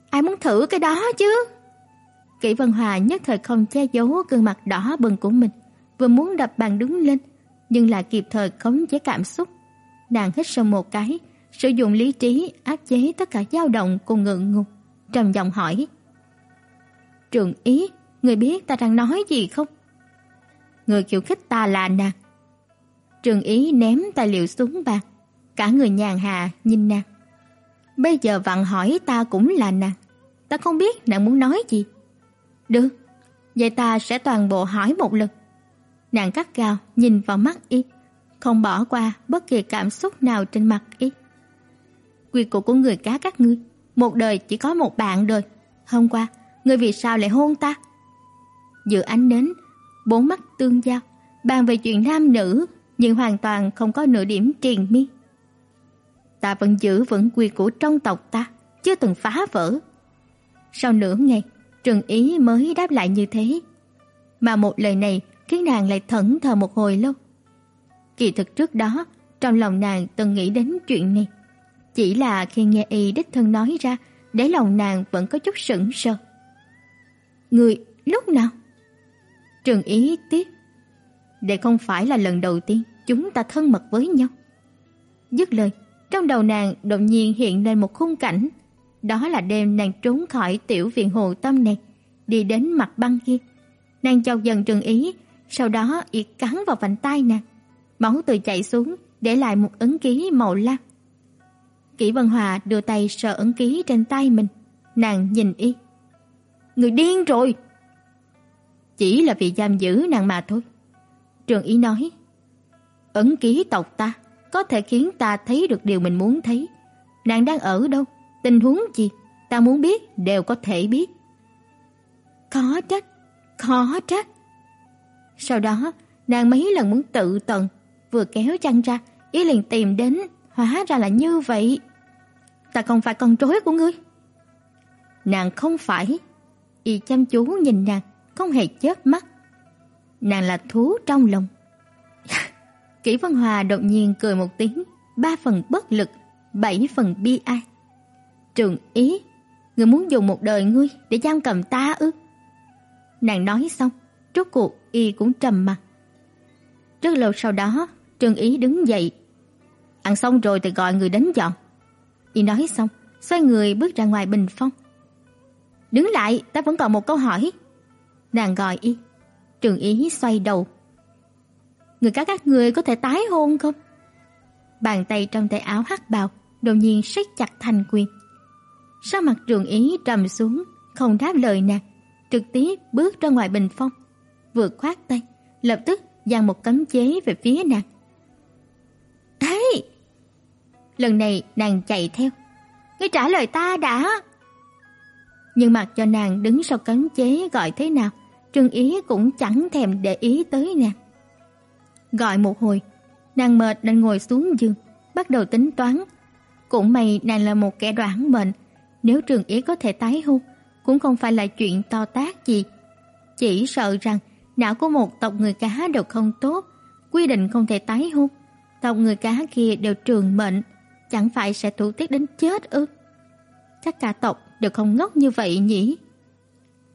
Ai muốn thử cái đó chứ? Kỷ Vân Hòa nhất thời không che giấu gương mặt đỏ bừng của mình, vừa muốn đập bàn đứng lên, nhưng lại kịp thời khống chế cảm xúc. Nàng hít sâu một cái, sử dụng lý trí áp chế tất cả dao động cùng ngượng ngùng, trầm giọng hỏi: "Trường Ý, người biết ta đang nói gì không?" Người khiêu khích ta là nàng. Trường Ý ném tài liệu xuống bàn, cả người nhàn hạ nhìn nàng. Bây giờ vặn hỏi ta cũng là nàng. Ta không biết nàng muốn nói gì. Được, vậy ta sẽ toàn bộ hỏi một lần. Nàng cắt gao nhìn vào mắt y, không bỏ qua bất kỳ cảm xúc nào trên mặt y. Quy củ của người cá các ngươi, một đời chỉ có một bạn đời. Hôm qua, ngươi vì sao lại hôn ta? Giữa ánh đến, bốn mắt tương giao, bàn về chuyện nam nữ, nhưng hoàn toàn không có nửa điểm triền miên ta vẫn giữ vững quy củ trong tộc ta, chưa từng phá vỡ. Sau nửa ngày, Trừng Ý mới đáp lại như thế. Mà một lời này khiến nàng lại thẫn thờ một hồi lâu. Kỳ thực trước đó, trong lòng nàng từng nghĩ đến chuyện này. Chỉ là khi nghe y đích thân nói ra, để lòng nàng vẫn có chút sững sờ. Người lúc nào? Trừng Ý tiếp. Đây không phải là lần đầu tiên chúng ta thân mật với nhau. Dứt lời, trong đầu nàng đột nhiên hiện lên một khung cảnh, đó là đêm nàng trốn khỏi tiểu viện hồ tâm này, đi đến mặt băng kia. Nàng chau dần Trừng Ý, sau đó y cắn vào vành tay nàng. Máu từ chảy xuống, để lại một ấn ký màu lam. Kỷ Vân Hòa đưa tay sờ ấn ký trên tay mình, nàng nhìn y. Người điên rồi. Chỉ là vì giam giữ nàng mà thôi. Trường Ý nói, ấn ký tộc ta có thể khiến ta thấy được điều mình muốn thấy. Nàng đang ở đâu? Tình huống gì? Ta muốn biết đều có thể biết. Khó trách, khó trách. Sau đó, nàng mấy lần muốn tự tận, vừa kéo chăn ra, ý liền tìm đến, hóa ra là như vậy. Ta không phải con rối của ngươi. Nàng không phải. Y chăm chú nhìn nàng, không hề chớp mắt. Nàng là thú trong lòng. Kỷ Vân Hòa đột nhiên cười một tiếng, ba phần bất lực, bảy phần bi ai. Trường ý, người muốn dùng một đời ngươi để giam cầm ta ư? Nàng nói xong, rốt cuộc y cũng trầm mặt. Rất lâu sau đó, Trường ý đứng dậy. Ăn xong rồi thì gọi người đến dọn. Y nói xong, xoay người bước ra ngoài bình phong. Đứng lại, ta vẫn còn một câu hỏi. Nàng gọi y. Trường ý xoay đầu, người các các người có thể tái hôn không? Bàn tay trong tay áo hắc bào đột nhiên siết chặt thành quyền. Sao mặt Trường Ý trầm xuống, không đáp lời nàng, trực tiếp bước ra ngoài bình phong, vừa khoát tay, lập tức giằng một cấm chế về phía nàng. "Ấy!" Lần này nàng chạy theo. "Ngươi trả lời ta đã." Nhưng mặc cho nàng đứng sau cấm chế gọi thế nào, Trương Ý cũng chẳng thèm để ý tới nàng. Gọi một hồi, nàng mệt nên ngồi xuống giường, bắt đầu tính toán. Cũng may nàng là một kẻ đoản mệnh, nếu Trường Ý có thể tái hôn, cũng không phải là chuyện to tát gì. Chỉ sợ rằng não của một tộc người cá đều không tốt, quy định không thể tái hôn. Tộc người cá kia đều trường mệnh, chẳng phải sẽ thủ tiết đến chết ư? Chắc cả tộc đều không ngốc như vậy nhỉ?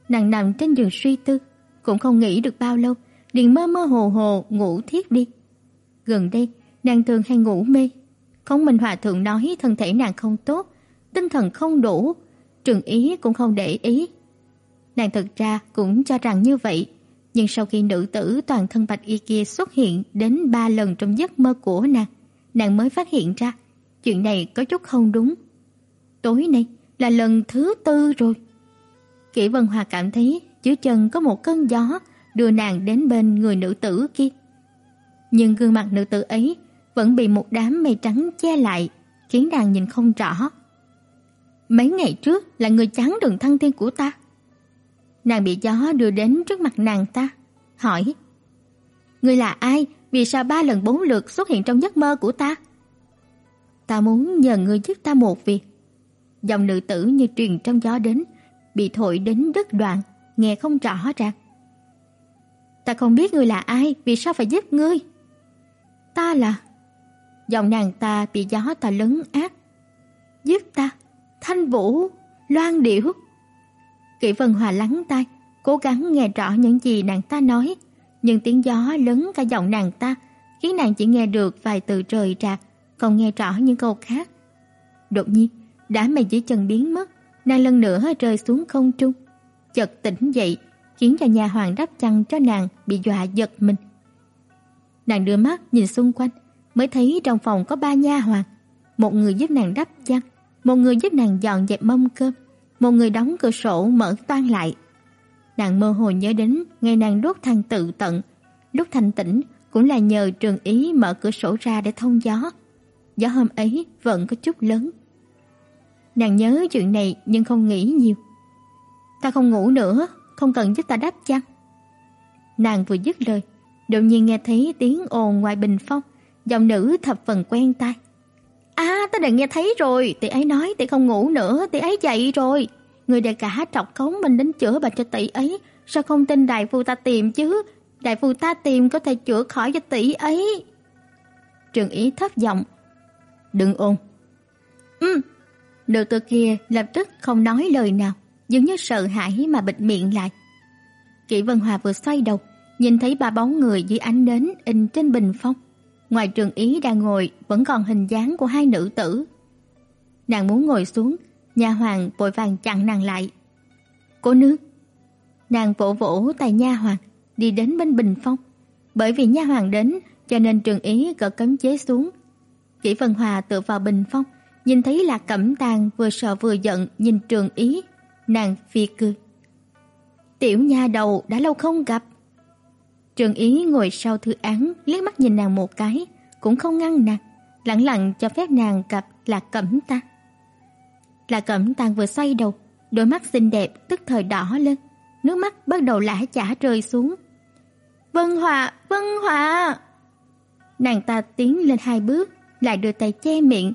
Nàng nằm trên giường suy tư, cũng không nghĩ được bao lâu, liền mơ mơ hồ hồ ngủ thiếp đi. Gần đây, nàng thường hay ngủ mê. Khổng Minh Hòa thượng nói thân thể nàng không tốt, tinh thần không đủ, Trường Ý cũng không để ý. Nàng thực ra cũng cho rằng như vậy, nhưng sau khi nữ tử toàn thân bạch y kia xuất hiện đến ba lần trong giấc mơ của nàng, nàng mới phát hiện ra chuyện này có chút không đúng. Tối nay là lần thứ tư rồi. Kỷ Vân Hòa cảm thấy dưới chân có một cơn gió đưa nàng đến bên người nữ tử kia. Nhưng gương mặt nữ tử ấy vẫn bị một đám mây trắng che lại, khiến nàng nhìn không rõ. Mấy ngày trước là người trắng đường thăng thiên của ta. Nàng bị gió đưa đến trước mặt nàng ta, hỏi: "Ngươi là ai? Vì sao ba lần bốn lượt xuất hiện trong giấc mơ của ta?" "Ta muốn nhờ ngươi giúp ta một việc." Dòng nữ tử như truyền trong gió đến, bị thổi đến đứt đoạn, nghe không rõ ràng. "Ta không biết ngươi là ai, vì sao phải giúp ngươi?" "Ta là..." Giọng nàng ta bị gió ta lấn át. "Giúp ta?" Thanh Vũ, Loan Điểu. Kỷ Vân Hòa lắng tai, cố gắng nghe rõ những gì nàng ta nói, nhưng tiếng gió lớn cả giọng nàng ta, khiến nàng chỉ nghe được vài từ rời rạc, không nghe rõ những câu khác. Đột nhiên, đã mày dưới chân biến mất, nàng lần nữa rơi xuống không trung, chợt tỉnh dậy, khiến cho nhà hoàng đắp chăn cho nàng bị dọa giật mình. Nàng đưa mắt nhìn xung quanh, mới thấy trong phòng có ba nha hoàn, một người giúp nàng đắp chăn, một người giúp nàng dọn dẹp mâm cơm, một người đóng cửa sổ mở toang lại. Nàng mơ hồ nhớ đến ngày nàng đốt than tự tận, lúc thanh tỉnh cũng là nhờ Trường Ý mở cửa sổ ra để thông gió. Gió hôm ấy vẫn có chút lớn. Nàng nhớ chuyện này nhưng không nghĩ nhiều. Ta không ngủ nữa, không cần giúp ta đắp chăn. Nàng vừa dứt lời, đột nhiên nghe thấy tiếng ồn ngoài bình phong, giọng nữ thập phần quen tai. À, ta đã nghe thấy rồi, tỷ ấy nói tỷ không ngủ nữa, tỷ ấy dậy rồi. Người đại cả trọc cống mình đến chữa bệnh cho tỷ ấy, sao không tin đại phu ta tìm chứ? Đại phu ta tìm có thể chữa khỏi cho tỷ ấy. Trường Ý thấp giọng, "Đừng ồn." "Ừm." Nữ tử kia lập tức không nói lời nào, dường như sợ hãi mà bịt miệng lại. Kỷ Vân Hòa vừa xoay đầu, nhìn thấy ba bóng người dưới ánh nến in trên bình phong. Ngoài trường ý đang ngồi vẫn còn hình dáng của hai nữ tử. Nàng muốn ngồi xuống, nha hoàng vội vàng chặn nàng lại. "Cô nương." Nàng vỗ vỗ tay nha hoàng, đi đến bên bình phong. Bởi vì nha hoàng đến, cho nên trường ý gỡ cấm chế xuống. Kỷ Vân Hòa tựa vào bình phong, nhìn thấy lạc Cẩm Tàng vừa sợ vừa giận nhìn Trường Ý, nàng phi cười. Tiểu nha đầu đã lâu không gặp. Trường Ý ngồi sau thư án, liếc mắt nhìn nàng một cái, cũng không ngăn nàng, lặng lặng cho phép nàng gặp lạc Cẩm Tang. lạc Cẩm Tang vừa xoay đầu, đôi mắt xinh đẹp tức thời đỏ lên, nước mắt bắt đầu lã chả rơi xuống. "Vân Hòa, Vân Hòa!" Nàng ta tiến lên hai bước, lại đưa tay che miệng.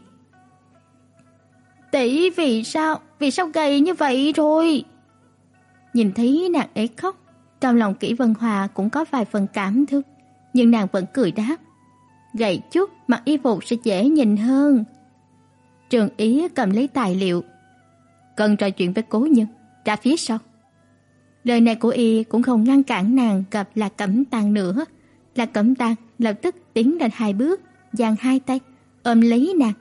"Tỷ vì sao, vì sao gầy như vậy rồi?" Nhìn thấy nàng ấy khóc, trong lòng Kỷ Vân Hòa cũng có vài phần cảm thương, nhưng nàng vẫn cười đáp. Gầy chút, mặc y phục sẽ dễ nhìn hơn. Trường Ý cầm lấy tài liệu. Cần trò chuyện với cố nhân, ra phía sau. Lời này của y cũng không ngăn cản nàng gặp là Cẩm Tang nữa. Là Cẩm Tang lập tức tiến lên hai bước, giang hai tay, ôm lấy nàng.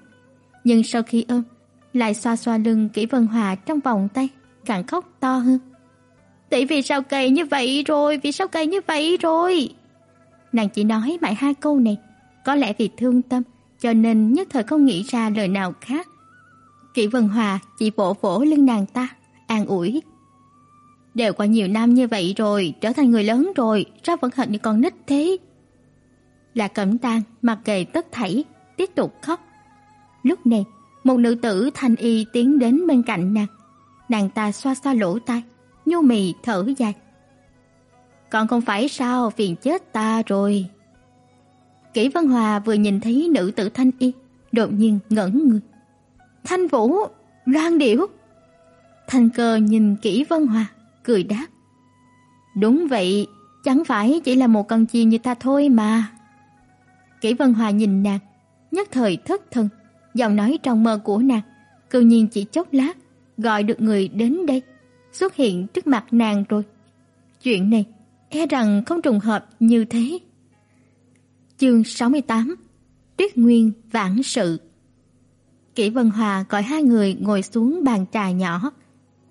Nhưng sau khi ôm, lại xoa xoa lưng Kỷ Vân Hòa trong vòng tay, càng khóc to hơn tỷ vì sao cay như vậy rồi, vì sao cay như vậy rồi? Nàng chỉ nói mãi hai câu này, có lẽ vì thương tâm, cho nên nhất thời không nghĩ ra lời nào khác. Kỷ Vân Hòa chỉ vỗ vỗ lưng nàng ta, an ủi. Đều qua nhiều năm như vậy rồi, trở thành người lớn rồi, sao vẫn hận như con nít thế? Là Cẩm Tang mặc kệ tất thảy, tiếp tục khóc. Lúc này, một nữ tử thanh y tiến đến bên cạnh nàng. Nàng ta xoa xoa lỗ tai, nhu mì thở dài. Còn không phải sao, phiền chết ta rồi. Kỷ Văn Hòa vừa nhìn thấy nữ tử Thanh Y, đột nhiên ngẩn người. Thanh Vũ, Loan Điểu. Thanh Cơ nhìn Kỷ Vân Hòa, cười đáp. Đúng vậy, chẳng phải chỉ là một con chim như ta thôi mà. Kỷ Vân Hòa nhìn nàng, nhất thời thất thần, giọng nói trong mơ của nàng, cư nhiên chỉ chốc lát gọi được người đến đây xuất hiện trước mặt nàng rồi. Chuyện này e rằng không trùng hợp như thế. Chương 68: Tuyết Nguyên vãn sự. Kỷ Vân Hòa gọi hai người ngồi xuống bàn trà nhỏ.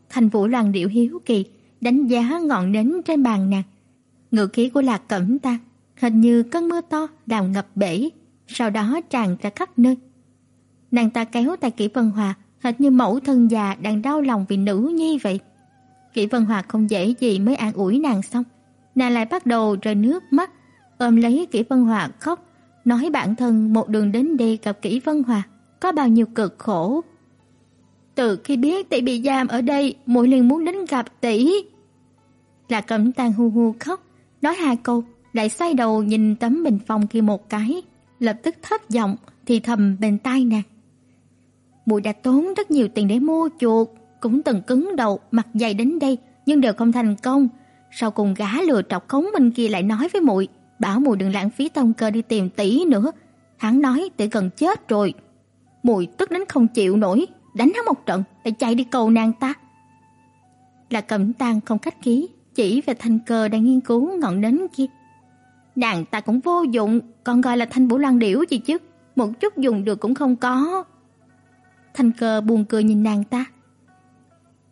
Thành Vũ Loan điệu hiếu kỳ đánh giá ngọn nến trên bàn nàng. Ngự khí của Lạc Cẩm Tang hình như cơn mưa to đào ngập bể, sau đó tràn ra khắp nơi. Nàng ta kéo tay Kỷ Vân Hòa, hệt như mẫu thân già đang đau lòng vì nữ nhi vậy. Kỷ Vân Hòa không dễ gì mới an ủi nàng xong, nàng lại bắt đầu rơi nước mắt, ôm lấy Kỷ Vân Hòa khóc, nói bản thân một đường đến đây gặp Kỷ Vân Hòa, có bao nhiêu cực khổ. Từ khi biết tỷ bị giam ở đây, mỗi liền muốn đến gặp tỷ. Là Cẩm Tang hu hu khóc, nói hai câu, lại xoay đầu nhìn tấm bình phong kia một cái, lập tức thấp giọng thì thầm bên tai nàng. Muội đã tốn rất nhiều tiền để mua chuột, cũng từng cứng đầu mặt dày đến đây nhưng đều không thành công. Sau cùng gã lừa trọc khống bên kia lại nói với muội, bảo muội đừng lãng phí tông cơ đi tìm tỷ nữa. Hắn nói tỷ gần chết rồi. Muội tức đến không chịu nổi, đánh hắn một trận để chạy đi cầu nàng ta. Là Cẩm Tang không khách khí, chỉ về thanh cơ đang nghiên cứu ngọn nến kia. Nàng ta cũng vô dụng, còn gọi là thanh vũ lăng điểu gì chứ, một chút dùng được cũng không có. Thanh cơ buồn cười nhìn nàng ta.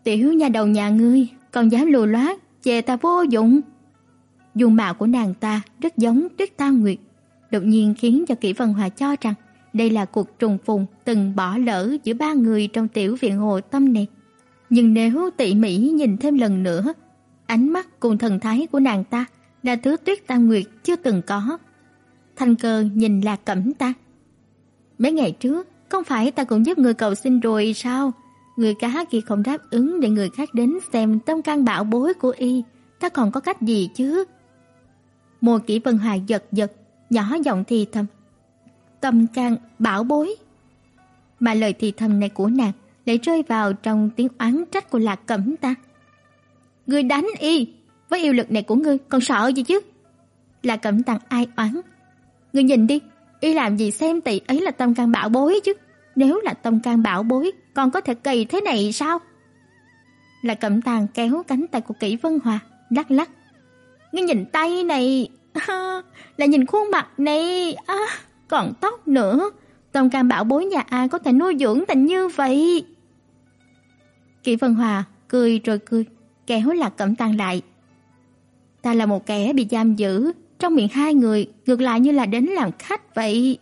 Tiểu nhà đầu nhà ngươi, còn dám lùa loát, chê ta vô dụng. Dung mạo của nàng ta rất giống Tuyết Tam Nguyệt, đột nhiên khiến cho Kỷ Vân Hòa cho rằng đây là cuộc trùng phùng từng bỏ lỡ giữa ba người trong tiểu viện hồ tâm này. Nhưng nếu tỉ mỉ nhìn thêm lần nữa, ánh mắt cùng thần thái của nàng ta là thứ Tuyết Tam Nguyệt chưa từng có. Thanh cơ nhìn Lạc Cẩm ta. Mấy ngày trước, không phải ta cũng giúp người cầu xin rồi sao? Người cá kia không đáp ứng để người khác đến xem tâm can bảo bối của y, ta còn có cách gì chứ? Mùa Kỷ Vân Hoài giật giật, nhỏ giọng thì thầm. Tâm can bảo bối. Mà lời thì thầm này của nàng lại rơi vào trong tiếng oán trách của Lạc Cẩm ta. Ngươi đánh y, với yêu lực này của ngươi còn sợ gì chứ? Lạc Cẩm tặng ai oán. Ngươi nhìn đi, y làm gì xem tỷ ấy là tâm can bảo bối chứ? Nếu là tâm can bảo bối, còn có thể kỳ thế này sao? Là Cẩm Tàng kéo cánh tay của Kỷ Vân Hòa, lắc lắc. Ngươi nhìn tay này, à, là nhìn khuôn mặt này, à, còn tóc nữa. Tâm can bảo bối nhà ai có thể nuôi dưỡng thành như vậy? Kỷ Vân Hòa cười rồi cười, kéo Lạc Cẩm Tàng lại. Ta là một kẻ bị giam giữ, trong miệng hai người ngược lại như là đến làm khách vậy.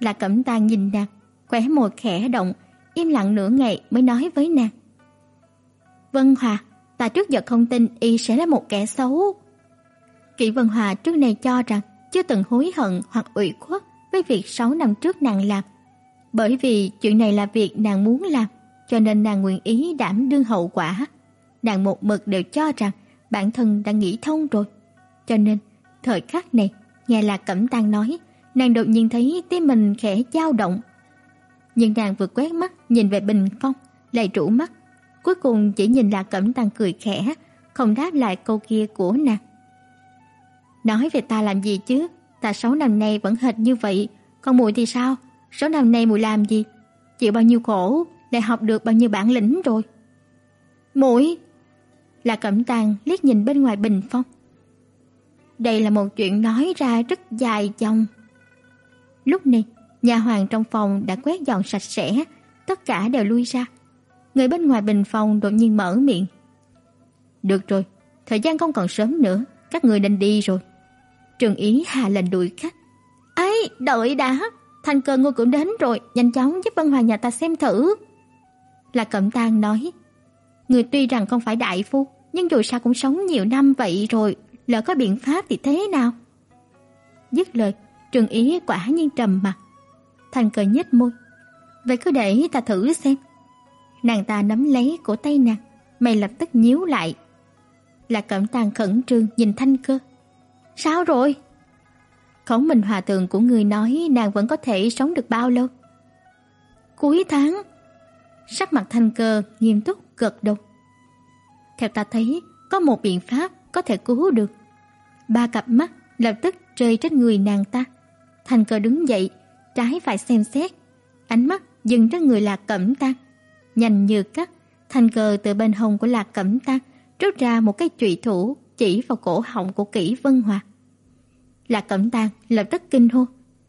Là Cẩm Tàng nhìn nàng, khóe môi khẽ động, im lặng nửa ngày mới nói với nàng. Vân Hòa, ta trước giờ không tin y sẽ là một kẻ xấu. Kỷ Vân Hòa trước này cho rằng chưa từng hối hận hoặc ủy khuất với việc 6 năm trước nàng làm. Bởi vì chuyện này là việc nàng muốn làm, cho nên nàng nguyện ý đảm đương hậu quả. Nàng một mực đều cho rằng bản thân đã nghĩ thông rồi. Cho nên, thời khắc này, nghe là Cẩm Tang nói, nàng đột nhiên thấy tim mình khẽ dao động, nhưng nàng vừa quét mắt nhìn về Bình Phong, lại trụ mắt, cuối cùng chỉ nhìn là Cẩm Tàng cười khẽ, không đáp lại câu kia của nàng. Nói về ta làm gì chứ? Ta sáu năm nay vẫn hệt như vậy, còn muội thì sao? Sáu năm nay muội làm gì? Chịu bao nhiêu khổ, lại học được bao nhiêu bản lĩnh rồi. Muội là Cẩm Tàng liếc nhìn bên ngoài bình phong. Đây là một chuyện nói ra rất dài dòng. Lúc này, Nhà hoàng trong phòng đã quét dọn sạch sẽ, tất cả đều lui ra. Người bên ngoài bình phòng đột nhiên mở miệng. Được rồi, thời gian không còn sớm nữa, các người nên đi rồi. Trừng Ý hạ lệnh đuổi khách. ấy đợi đã, thành cơ ngươi cũng đến rồi, nhanh chóng giúp Vân Hoàng nhà ta xem thử. Là Cẩm Tang nói, người tuy rằng không phải đại phu, nhưng dù sao cũng sống nhiều năm vậy rồi, lỡ có biện pháp thì thế nào? Dứt lời, Trường Ý quả nhiên trầm mặt, Thành cười nhếch môi. Vậy cứ để ta thử xem. Nàng ta nắm lấy cổ tay nàng, mày lập tức nhíu lại. Lạc Cẩm Tàng khẩn trương nhìn Thanh Cơ. Sao rồi? Khổng Minh Hòa Tường của người nói nàng vẫn có thể sống được bao lâu? Cuối tháng. Sắc mặt Thanh Cơ nghiêm túc gật đầu. Theo ta thấy, có một biện pháp có thể cứu được. Ba cặp mắt lập tức rơi trên người nàng ta. thành Cơ đứng dậy, trái phải xem xét, ánh mắt dừng trên người Lạc Cẩm Tang. Nhanh như cắt, thành cờ từ bên hông của Lạc Cẩm Tang rút ra một cái chùy thủ chỉ vào cổ họng của Kỷ Vân Hòa. Lạc Cẩm Tang lập tức kinh hô: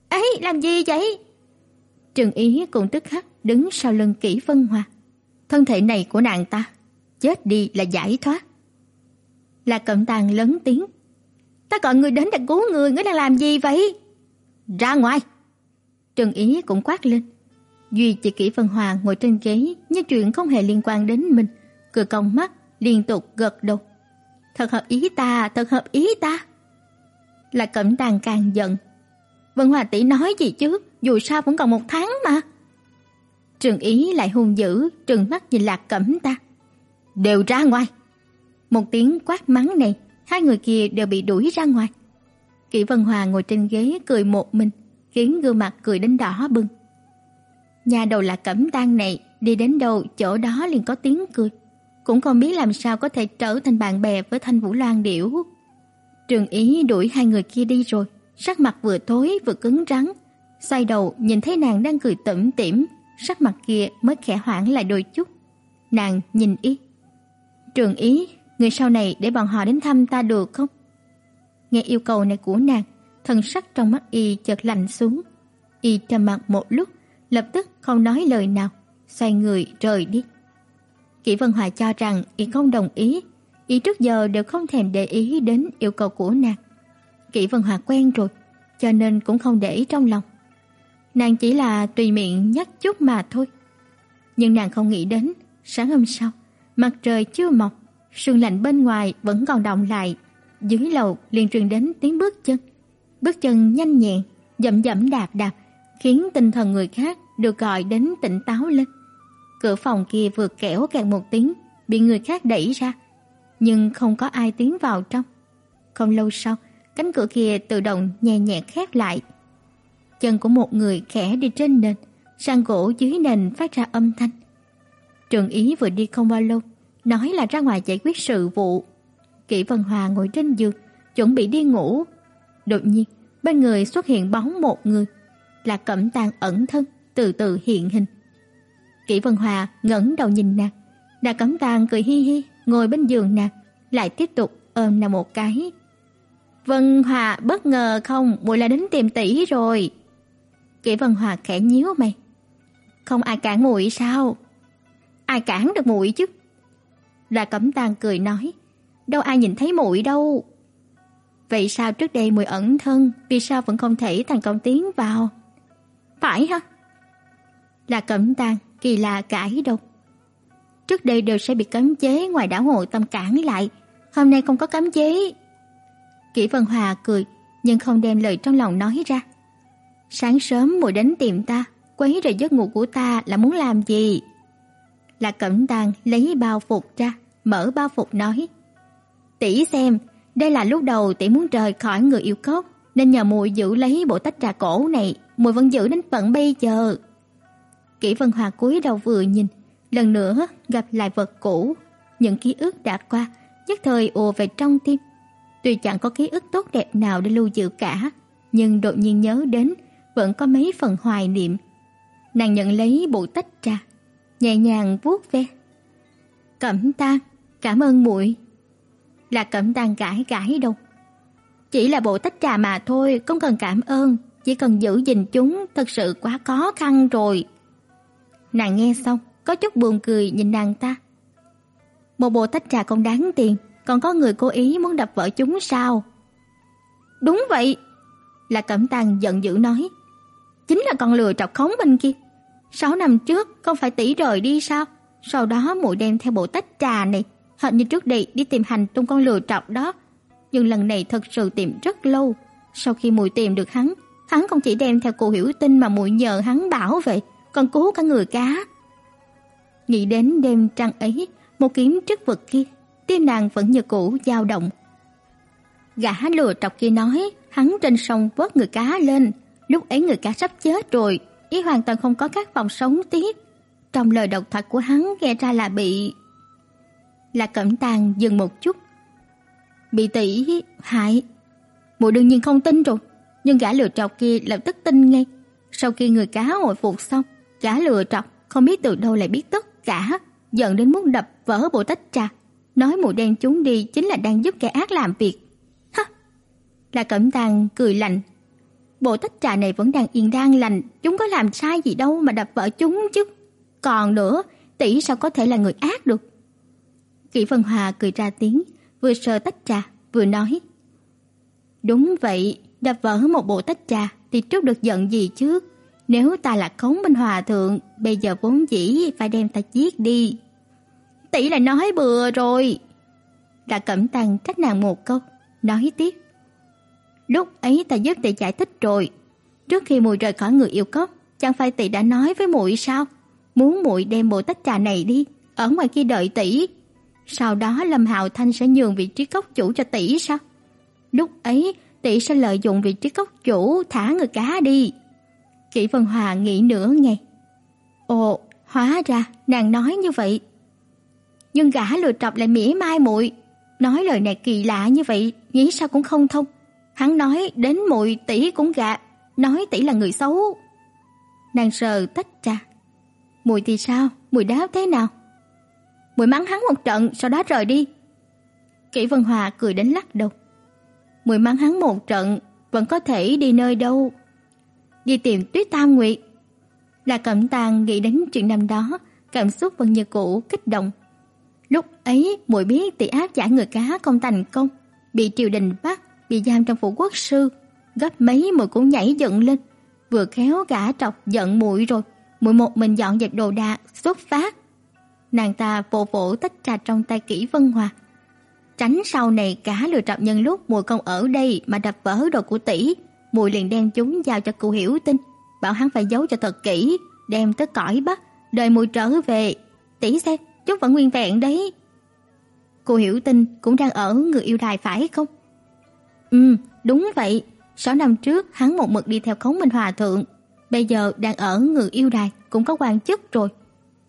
"Ấy, làm gì vậy?" Trừng Ý cũng tức khắc đứng sau lưng Kỷ Vân Hòa. Thân thể này của nàng ta, chết đi là giải thoát. Lạc Cẩm Tang lớn tiếng: "Ta gọi người đến để cứu người, ngươi đang làm gì vậy?" "Ra ngoài!" Trần Ý cũng quát lên. Duy chỉ kỹ Vân Hòa ngồi trên ghế, như chuyện không hề liên quan đến mình, cười cong mắt, liên tục gật đầu. Thật hợp ý ta, thật hợp ý ta. Là Cẩm Tàng càng giận. Vân Hòa tỷ nói gì chứ, dù sao vẫn còn một tháng mà. Trường Ý lại hung dữ, trừng mắt nhìn Lạc Cẩm ta. "Đều ra ngoài!" Một tiếng quát mắng này, hai người kia đều bị đuổi ra ngoài. Kỷ Vân Hòa ngồi trên ghế cười một mình, khiến gương mặt cười đến đỏ bừng. Nhà đầu là Cẩm Tang này đi đến đâu chỗ đó liền có tiếng cười, cũng không biết làm sao có thể trở thành bạn bè với Thanh Vũ Loan điểu. Trường Ý đuổi hai người kia đi rồi, sắc mặt vừa tối vừa cứng rắn, xoay đầu nhìn thấy nàng đang cười tủm tỉm, sắc mặt kia mới khẽ hoảng lại đôi chút. Nàng nhìn y. Trường Ý, người sau này để bọn họ đến thăm ta được không? Nghe yêu cầu này của nàng, thần sắc trong mắt y chợt lạnh xuống. Y trầm mặc một lúc, lập tức không nói lời nào, xoay người rời đi. Kỷ Vân Hòa cho rằng y không đồng ý, y trước giờ đều không thèm để ý đến yêu cầu của nàng. Kỷ Vân Hòa quen rồi, cho nên cũng không để ý trong lòng. Nàng chỉ là tùy miệng nhắc chút mà thôi. Nhưng nàng không nghĩ đến, sáng hôm sau, mặt trời chưa mọc, sương lạnh bên ngoài vẫn còn đọng lại. Dưới lầu liền truyền đến tiếng bước chân. Bước chân nhanh nhẹn, dậm dẫm đạp đạp, khiến tinh thần người khác được gọi đến tỉnh táo lên. Cửa phòng kia vừa kẽo kẹt một tiếng, bị người khác đẩy ra, nhưng không có ai tiến vào trong. Không lâu sau, cánh cửa kia tự động nhẹ nhẹ khép lại. Chân của một người khẽ đi trên nền, sàn gỗ dưới nền phát ra âm thanh. Trường Ý vừa đi không bao lâu, nói là ra ngoài giải quyết sự vụ. Kỷ Vân Hòa ngồi trên giường, chuẩn bị đi ngủ. Đột nhiên, bên người xuất hiện bóng một người, là Cẩm Tang ẩn thân, từ từ hiện hình. Kỷ Vân Hòa ngẩng đầu nhìn nàng, Đà Cẩm Tang cười hi hi, ngồi bên giường nàng, lại tiếp tục ôm nàng một cái. Vân Hòa bất ngờ không, muội là đến tìm tỷ rồi. Kỷ Vân Hòa khẽ nhíu mày. Không ai cản muội sao? Ai cản được muội chứ? La Cẩm Tang cười nói, đâu ai nhìn thấy muội đâu. Vậy sao trước đây muội ẩn thân, vì sao vẫn không thể thành công tiến vào? Phải ha? Là Cẩm Tang kỳ lạ cãi đâu. Trước đây đều sẽ bị cấm chế ngoài đảo hộ tâm cản lại, hôm nay không có cấm chế. Kỷ Vân Hòa cười, nhưng không đem lời trong lòng nói ra. Sáng sớm muội đến tìm ta, quấy rầy giấc ngủ của ta là muốn làm gì? Là Cẩm Tang lấy bao phục ra, mở bao phục nói: "Tỷ xem, đây là lúc đầu tỷ muốn rời khỏi người yêu cốt nên nhờ muội giữ lấy bộ tách trà cổ này, muội vẫn giữ đến tận bây giờ." Kỷ Vân Hòa cúi đầu vừa nhìn, lần nữa gặp lại vật cũ, những ký ức đã qua, nhất thời ùa về trong tim. Tuy chẳng có ký ức tốt đẹp nào để lưu giữ cả, nhưng đột nhiên nhớ đến vẫn có mấy phần hoài niệm. Nàng nhận lấy bộ tách trà, nhẹ nhàng vuốt ve. Cẩm Tang, cảm ơn muội. Là Cẩm Tang gãi gãi đâu. Chỉ là bộ tách trà mà thôi, không cần cảm ơn, chỉ cần giữ gìn chúng thật sự quá khó khăn rồi. Nàng nghe xong, có chút buồn cười nhìn nàng ta. Một bộ tách trà không đáng tiền, còn có người cố ý muốn đập vỡ chúng sao? Đúng vậy, là Cẩm Tàng giận dữ nói. Chính là con lừa trọc khống bên kia. Sáu năm trước không phải tỷ rời đi sao? Sau đó muội đem theo bộ tách trà này, hình như trước đây đi tìm hành tung con lừa trọc đó. Nhưng lần này thật sự tìm rất lâu. Sau khi muội tìm được hắn, hắn không chỉ đem theo cô hiểu tin mà muội nhờ hắn bảo vệ, còn cứu cả người cá. Nghĩ đến đêm trăng ấy, một kiếm trước vực kia, tim nàng vẫn như cũ dao động. Gã lừa trọc kia nói, hắn trên sông vớt người cá lên, lúc ấy người cá sắp chết rồi, ý hoàn toàn không có các vòng sống tiếp. Trong lời độc thoại của hắn nghe ra là bị là Cẩm Tàng dừng một chút. Bị tỷ hại. Muội đương nhiên không tin rồi, nhưng gã lừa trọc kia lập tức tin ngay. Sau khi người cá hồi phục xong, gã lừa trọc không biết từ đâu lại biết tất cả, giận đến muốn đập vỡ bộ tách trà, nói mụ đen chúng đi chính là đang giúp kẻ ác làm việc. Ha. Là Cẩm Tàng cười lạnh. Bộ tách trà này vẫn đang yên đang lành, chúng có làm sai gì đâu mà đập vỡ chúng chứ. Còn nữa, tỷ sao có thể là người ác được? Kỷ Vân Hòa cười ra tiếng, vừa sờ tách trà, vừa nói: "Đúng vậy, đập vỡ một bộ tách trà thì trước được giận gì chứ?" Nếu ta là khống minh hòa thượng, bây giờ vốn dĩ phải đem ta giết đi. Tỷ lại nói bừa rồi. Đã cẩm tăng trách nàng một câu, nói tiếp. Lúc ấy ta giúp tỷ giải thích rồi. Trước khi muội rời khỏi người yêu cốc, chẳng phải tỷ đã nói với muội sao? muốn muội đem bộ tách trà này đi, ở ngoài kia đợi tỷ. Sau đó Lâm Hạo Thanh sẽ nhường vị trí cốc chủ cho tỷ sao? Lúc ấy, tỷ sẽ lợi dụng vị trí cốc chủ thả người cá đi. Kỷ Vân Hòa nghĩ nửa ngày. Ồ, hóa ra nàng nói như vậy. Nhưng gã lừa trọc lại mỉa mai muội, nói lời này kỳ lạ như vậy, nghĩ sao cũng không thông. Hắn nói đến muội tỷ cũng gạ, nói tỷ là người xấu. Nàng sờ tách trà. Muội thì sao? Muội đáp thế nào? Muội mắng hắn một trận, sau đó rời đi. Kỷ Vân Hòa cười đến lắc đầu. Muội mắng hắn một trận, vẫn có thể đi nơi đâu? Đi tìm Tuyết Tam Nguyệt. Là Cẩm Tàng nghĩ đến chuyện năm đó, cảm xúc vẫn như cũ kích động. Lúc ấy, muội biết tỷ ác giả người cá không thành công, bị triều đình bắt, bị giam trong phủ quốc sư, gấp mấy muội cũng nhảy dựng lên, vừa khéo gã trọc giận muội rồi, muội một mình dọn dẹp đồ đạc, xuất phát. Nàng ta vỗ vỗ tách trà trong tay Kỷ Vân Hòa. Tránh sau này cả lừa trọc nhân lúc muội không ở đây mà đập vỡ đồ của tỷ, muội liền đem chúng giao cho cụ Hiểu Tinh, bảo hắn phải giấu cho thật kỹ, đem tới cõi Bắc, đợi muội trở về. Tỷ xem, chúng vẫn nguyên vẹn đấy. Cô Hiểu Tinh cũng đang ở người yêu đài phải không? Ừ, đúng vậy. Sáu năm trước hắn một mực đi theo Khống Minh Hòa thượng, bây giờ đang ở người yêu đài cũng có quan chức rồi.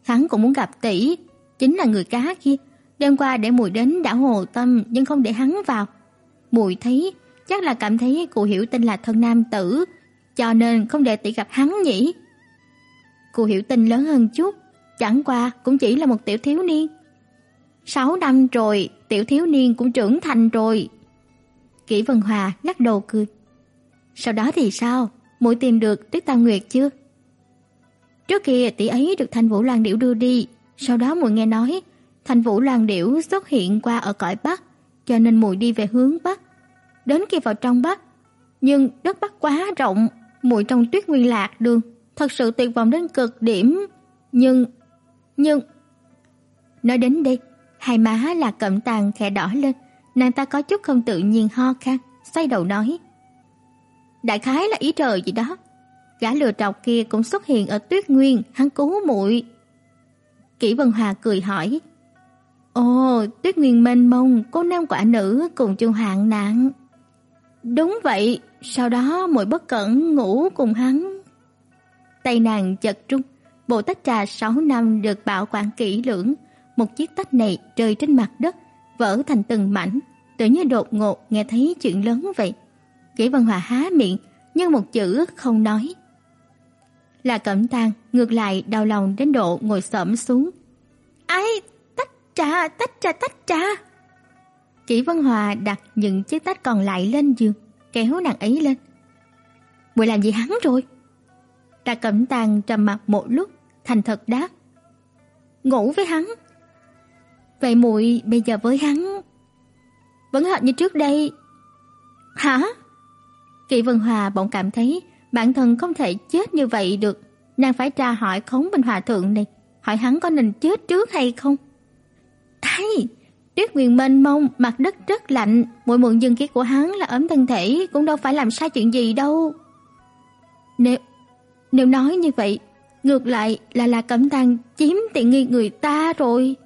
Hắn cũng muốn gặp tỷ, chính là người cá kia. Đêm qua để mùi đến đảo Hồ Tâm nhưng không để hắn vào. Mùi thấy chắc là cảm thấy cụ Hiểu Tinh là thân nam tử, cho nên không để tỷ gặp hắn nhỉ. Cụ Hiểu Tinh lớn hơn chút, chẳng qua cũng chỉ là một tiểu thiếu niên. Sáu năm rồi, tiểu thiếu niên cũng trưởng thành rồi. Kỷ Vân Hòa lắc đầu cười. Sau đó thì sao? Muội tìm được Tuyết Tam Nguyệt chưa? Trước kia tỷ ấy được Thanh Vũ Loan Điểu đưa đi, sau đó muội nghe nói Thanh Vũ Loan Điểu xuất hiện qua ở cõi Bắc, cho nên muội đi về hướng Bắc. Đến khi vào trong Bắc, nhưng đất Bắc quá rộng, muội trong Tuyết Nguyên Lạc đường, thật sự tuyệt vọng đến cực điểm, nhưng nhưng nói đến đây, hai má là cẩm tàn khẽ đỏ lên, nàng ta có chút không tự nhiên ho khan, xoay đầu nói: "Đại khái là ý trời gì đó." Gã lừa trọc kia cũng xuất hiện ở Tuyết Nguyên, hắn cứu muội. Kỷ Vân Hòa cười hỏi: "Ồ, Tuyết Nguyên mênh mông, cô nam quả nữ cùng chung hạng nạn." "Đúng vậy, sau đó muội bất cẩn ngủ cùng hắn." Tay nàng chật trung, bộ tách trà 6 năm được bảo quản kỹ lưỡng, một chiếc tách này rơi trên mặt đất, vỡ thành từng mảnh, tự như đột ngột nghe thấy chuyện lớn vậy. Kỷ Vân Hòa há miệng, nhưng một chữ không nói. Là Cẩm Tang ngược lại đau lòng đến độ ngồi xổm xuống. "Ai, tách trà, tách trà, tách trà." Kỷ Vân Hòa đặt những chiếc tách còn lại lên giường, kéo nàng ấy lên. "Muội làm gì hắn rồi?" Ta Cẩm Tang trầm mặt một lúc, thành thật đáp. "Ngủ với hắn." Vậy muội bây giờ với hắn vẫn hợp như trước đây. Hả? Kỷ Vân Hòa bỗng cảm thấy bản thân không thể chết như vậy được, nàng phải tra hỏi Khống Minh Hòa thượng này, hỏi hắn có nên chết trước hay không. Thấy, tuyết nguyên mênh mông, mặt đất rất lạnh, mỗi mượn dương khí của hắn là ấm thân thể cũng đâu phải làm sai chuyện gì đâu. Nếu nếu nói như vậy, ngược lại là là Cẩm Tang chiếm tiện nghi người ta rồi.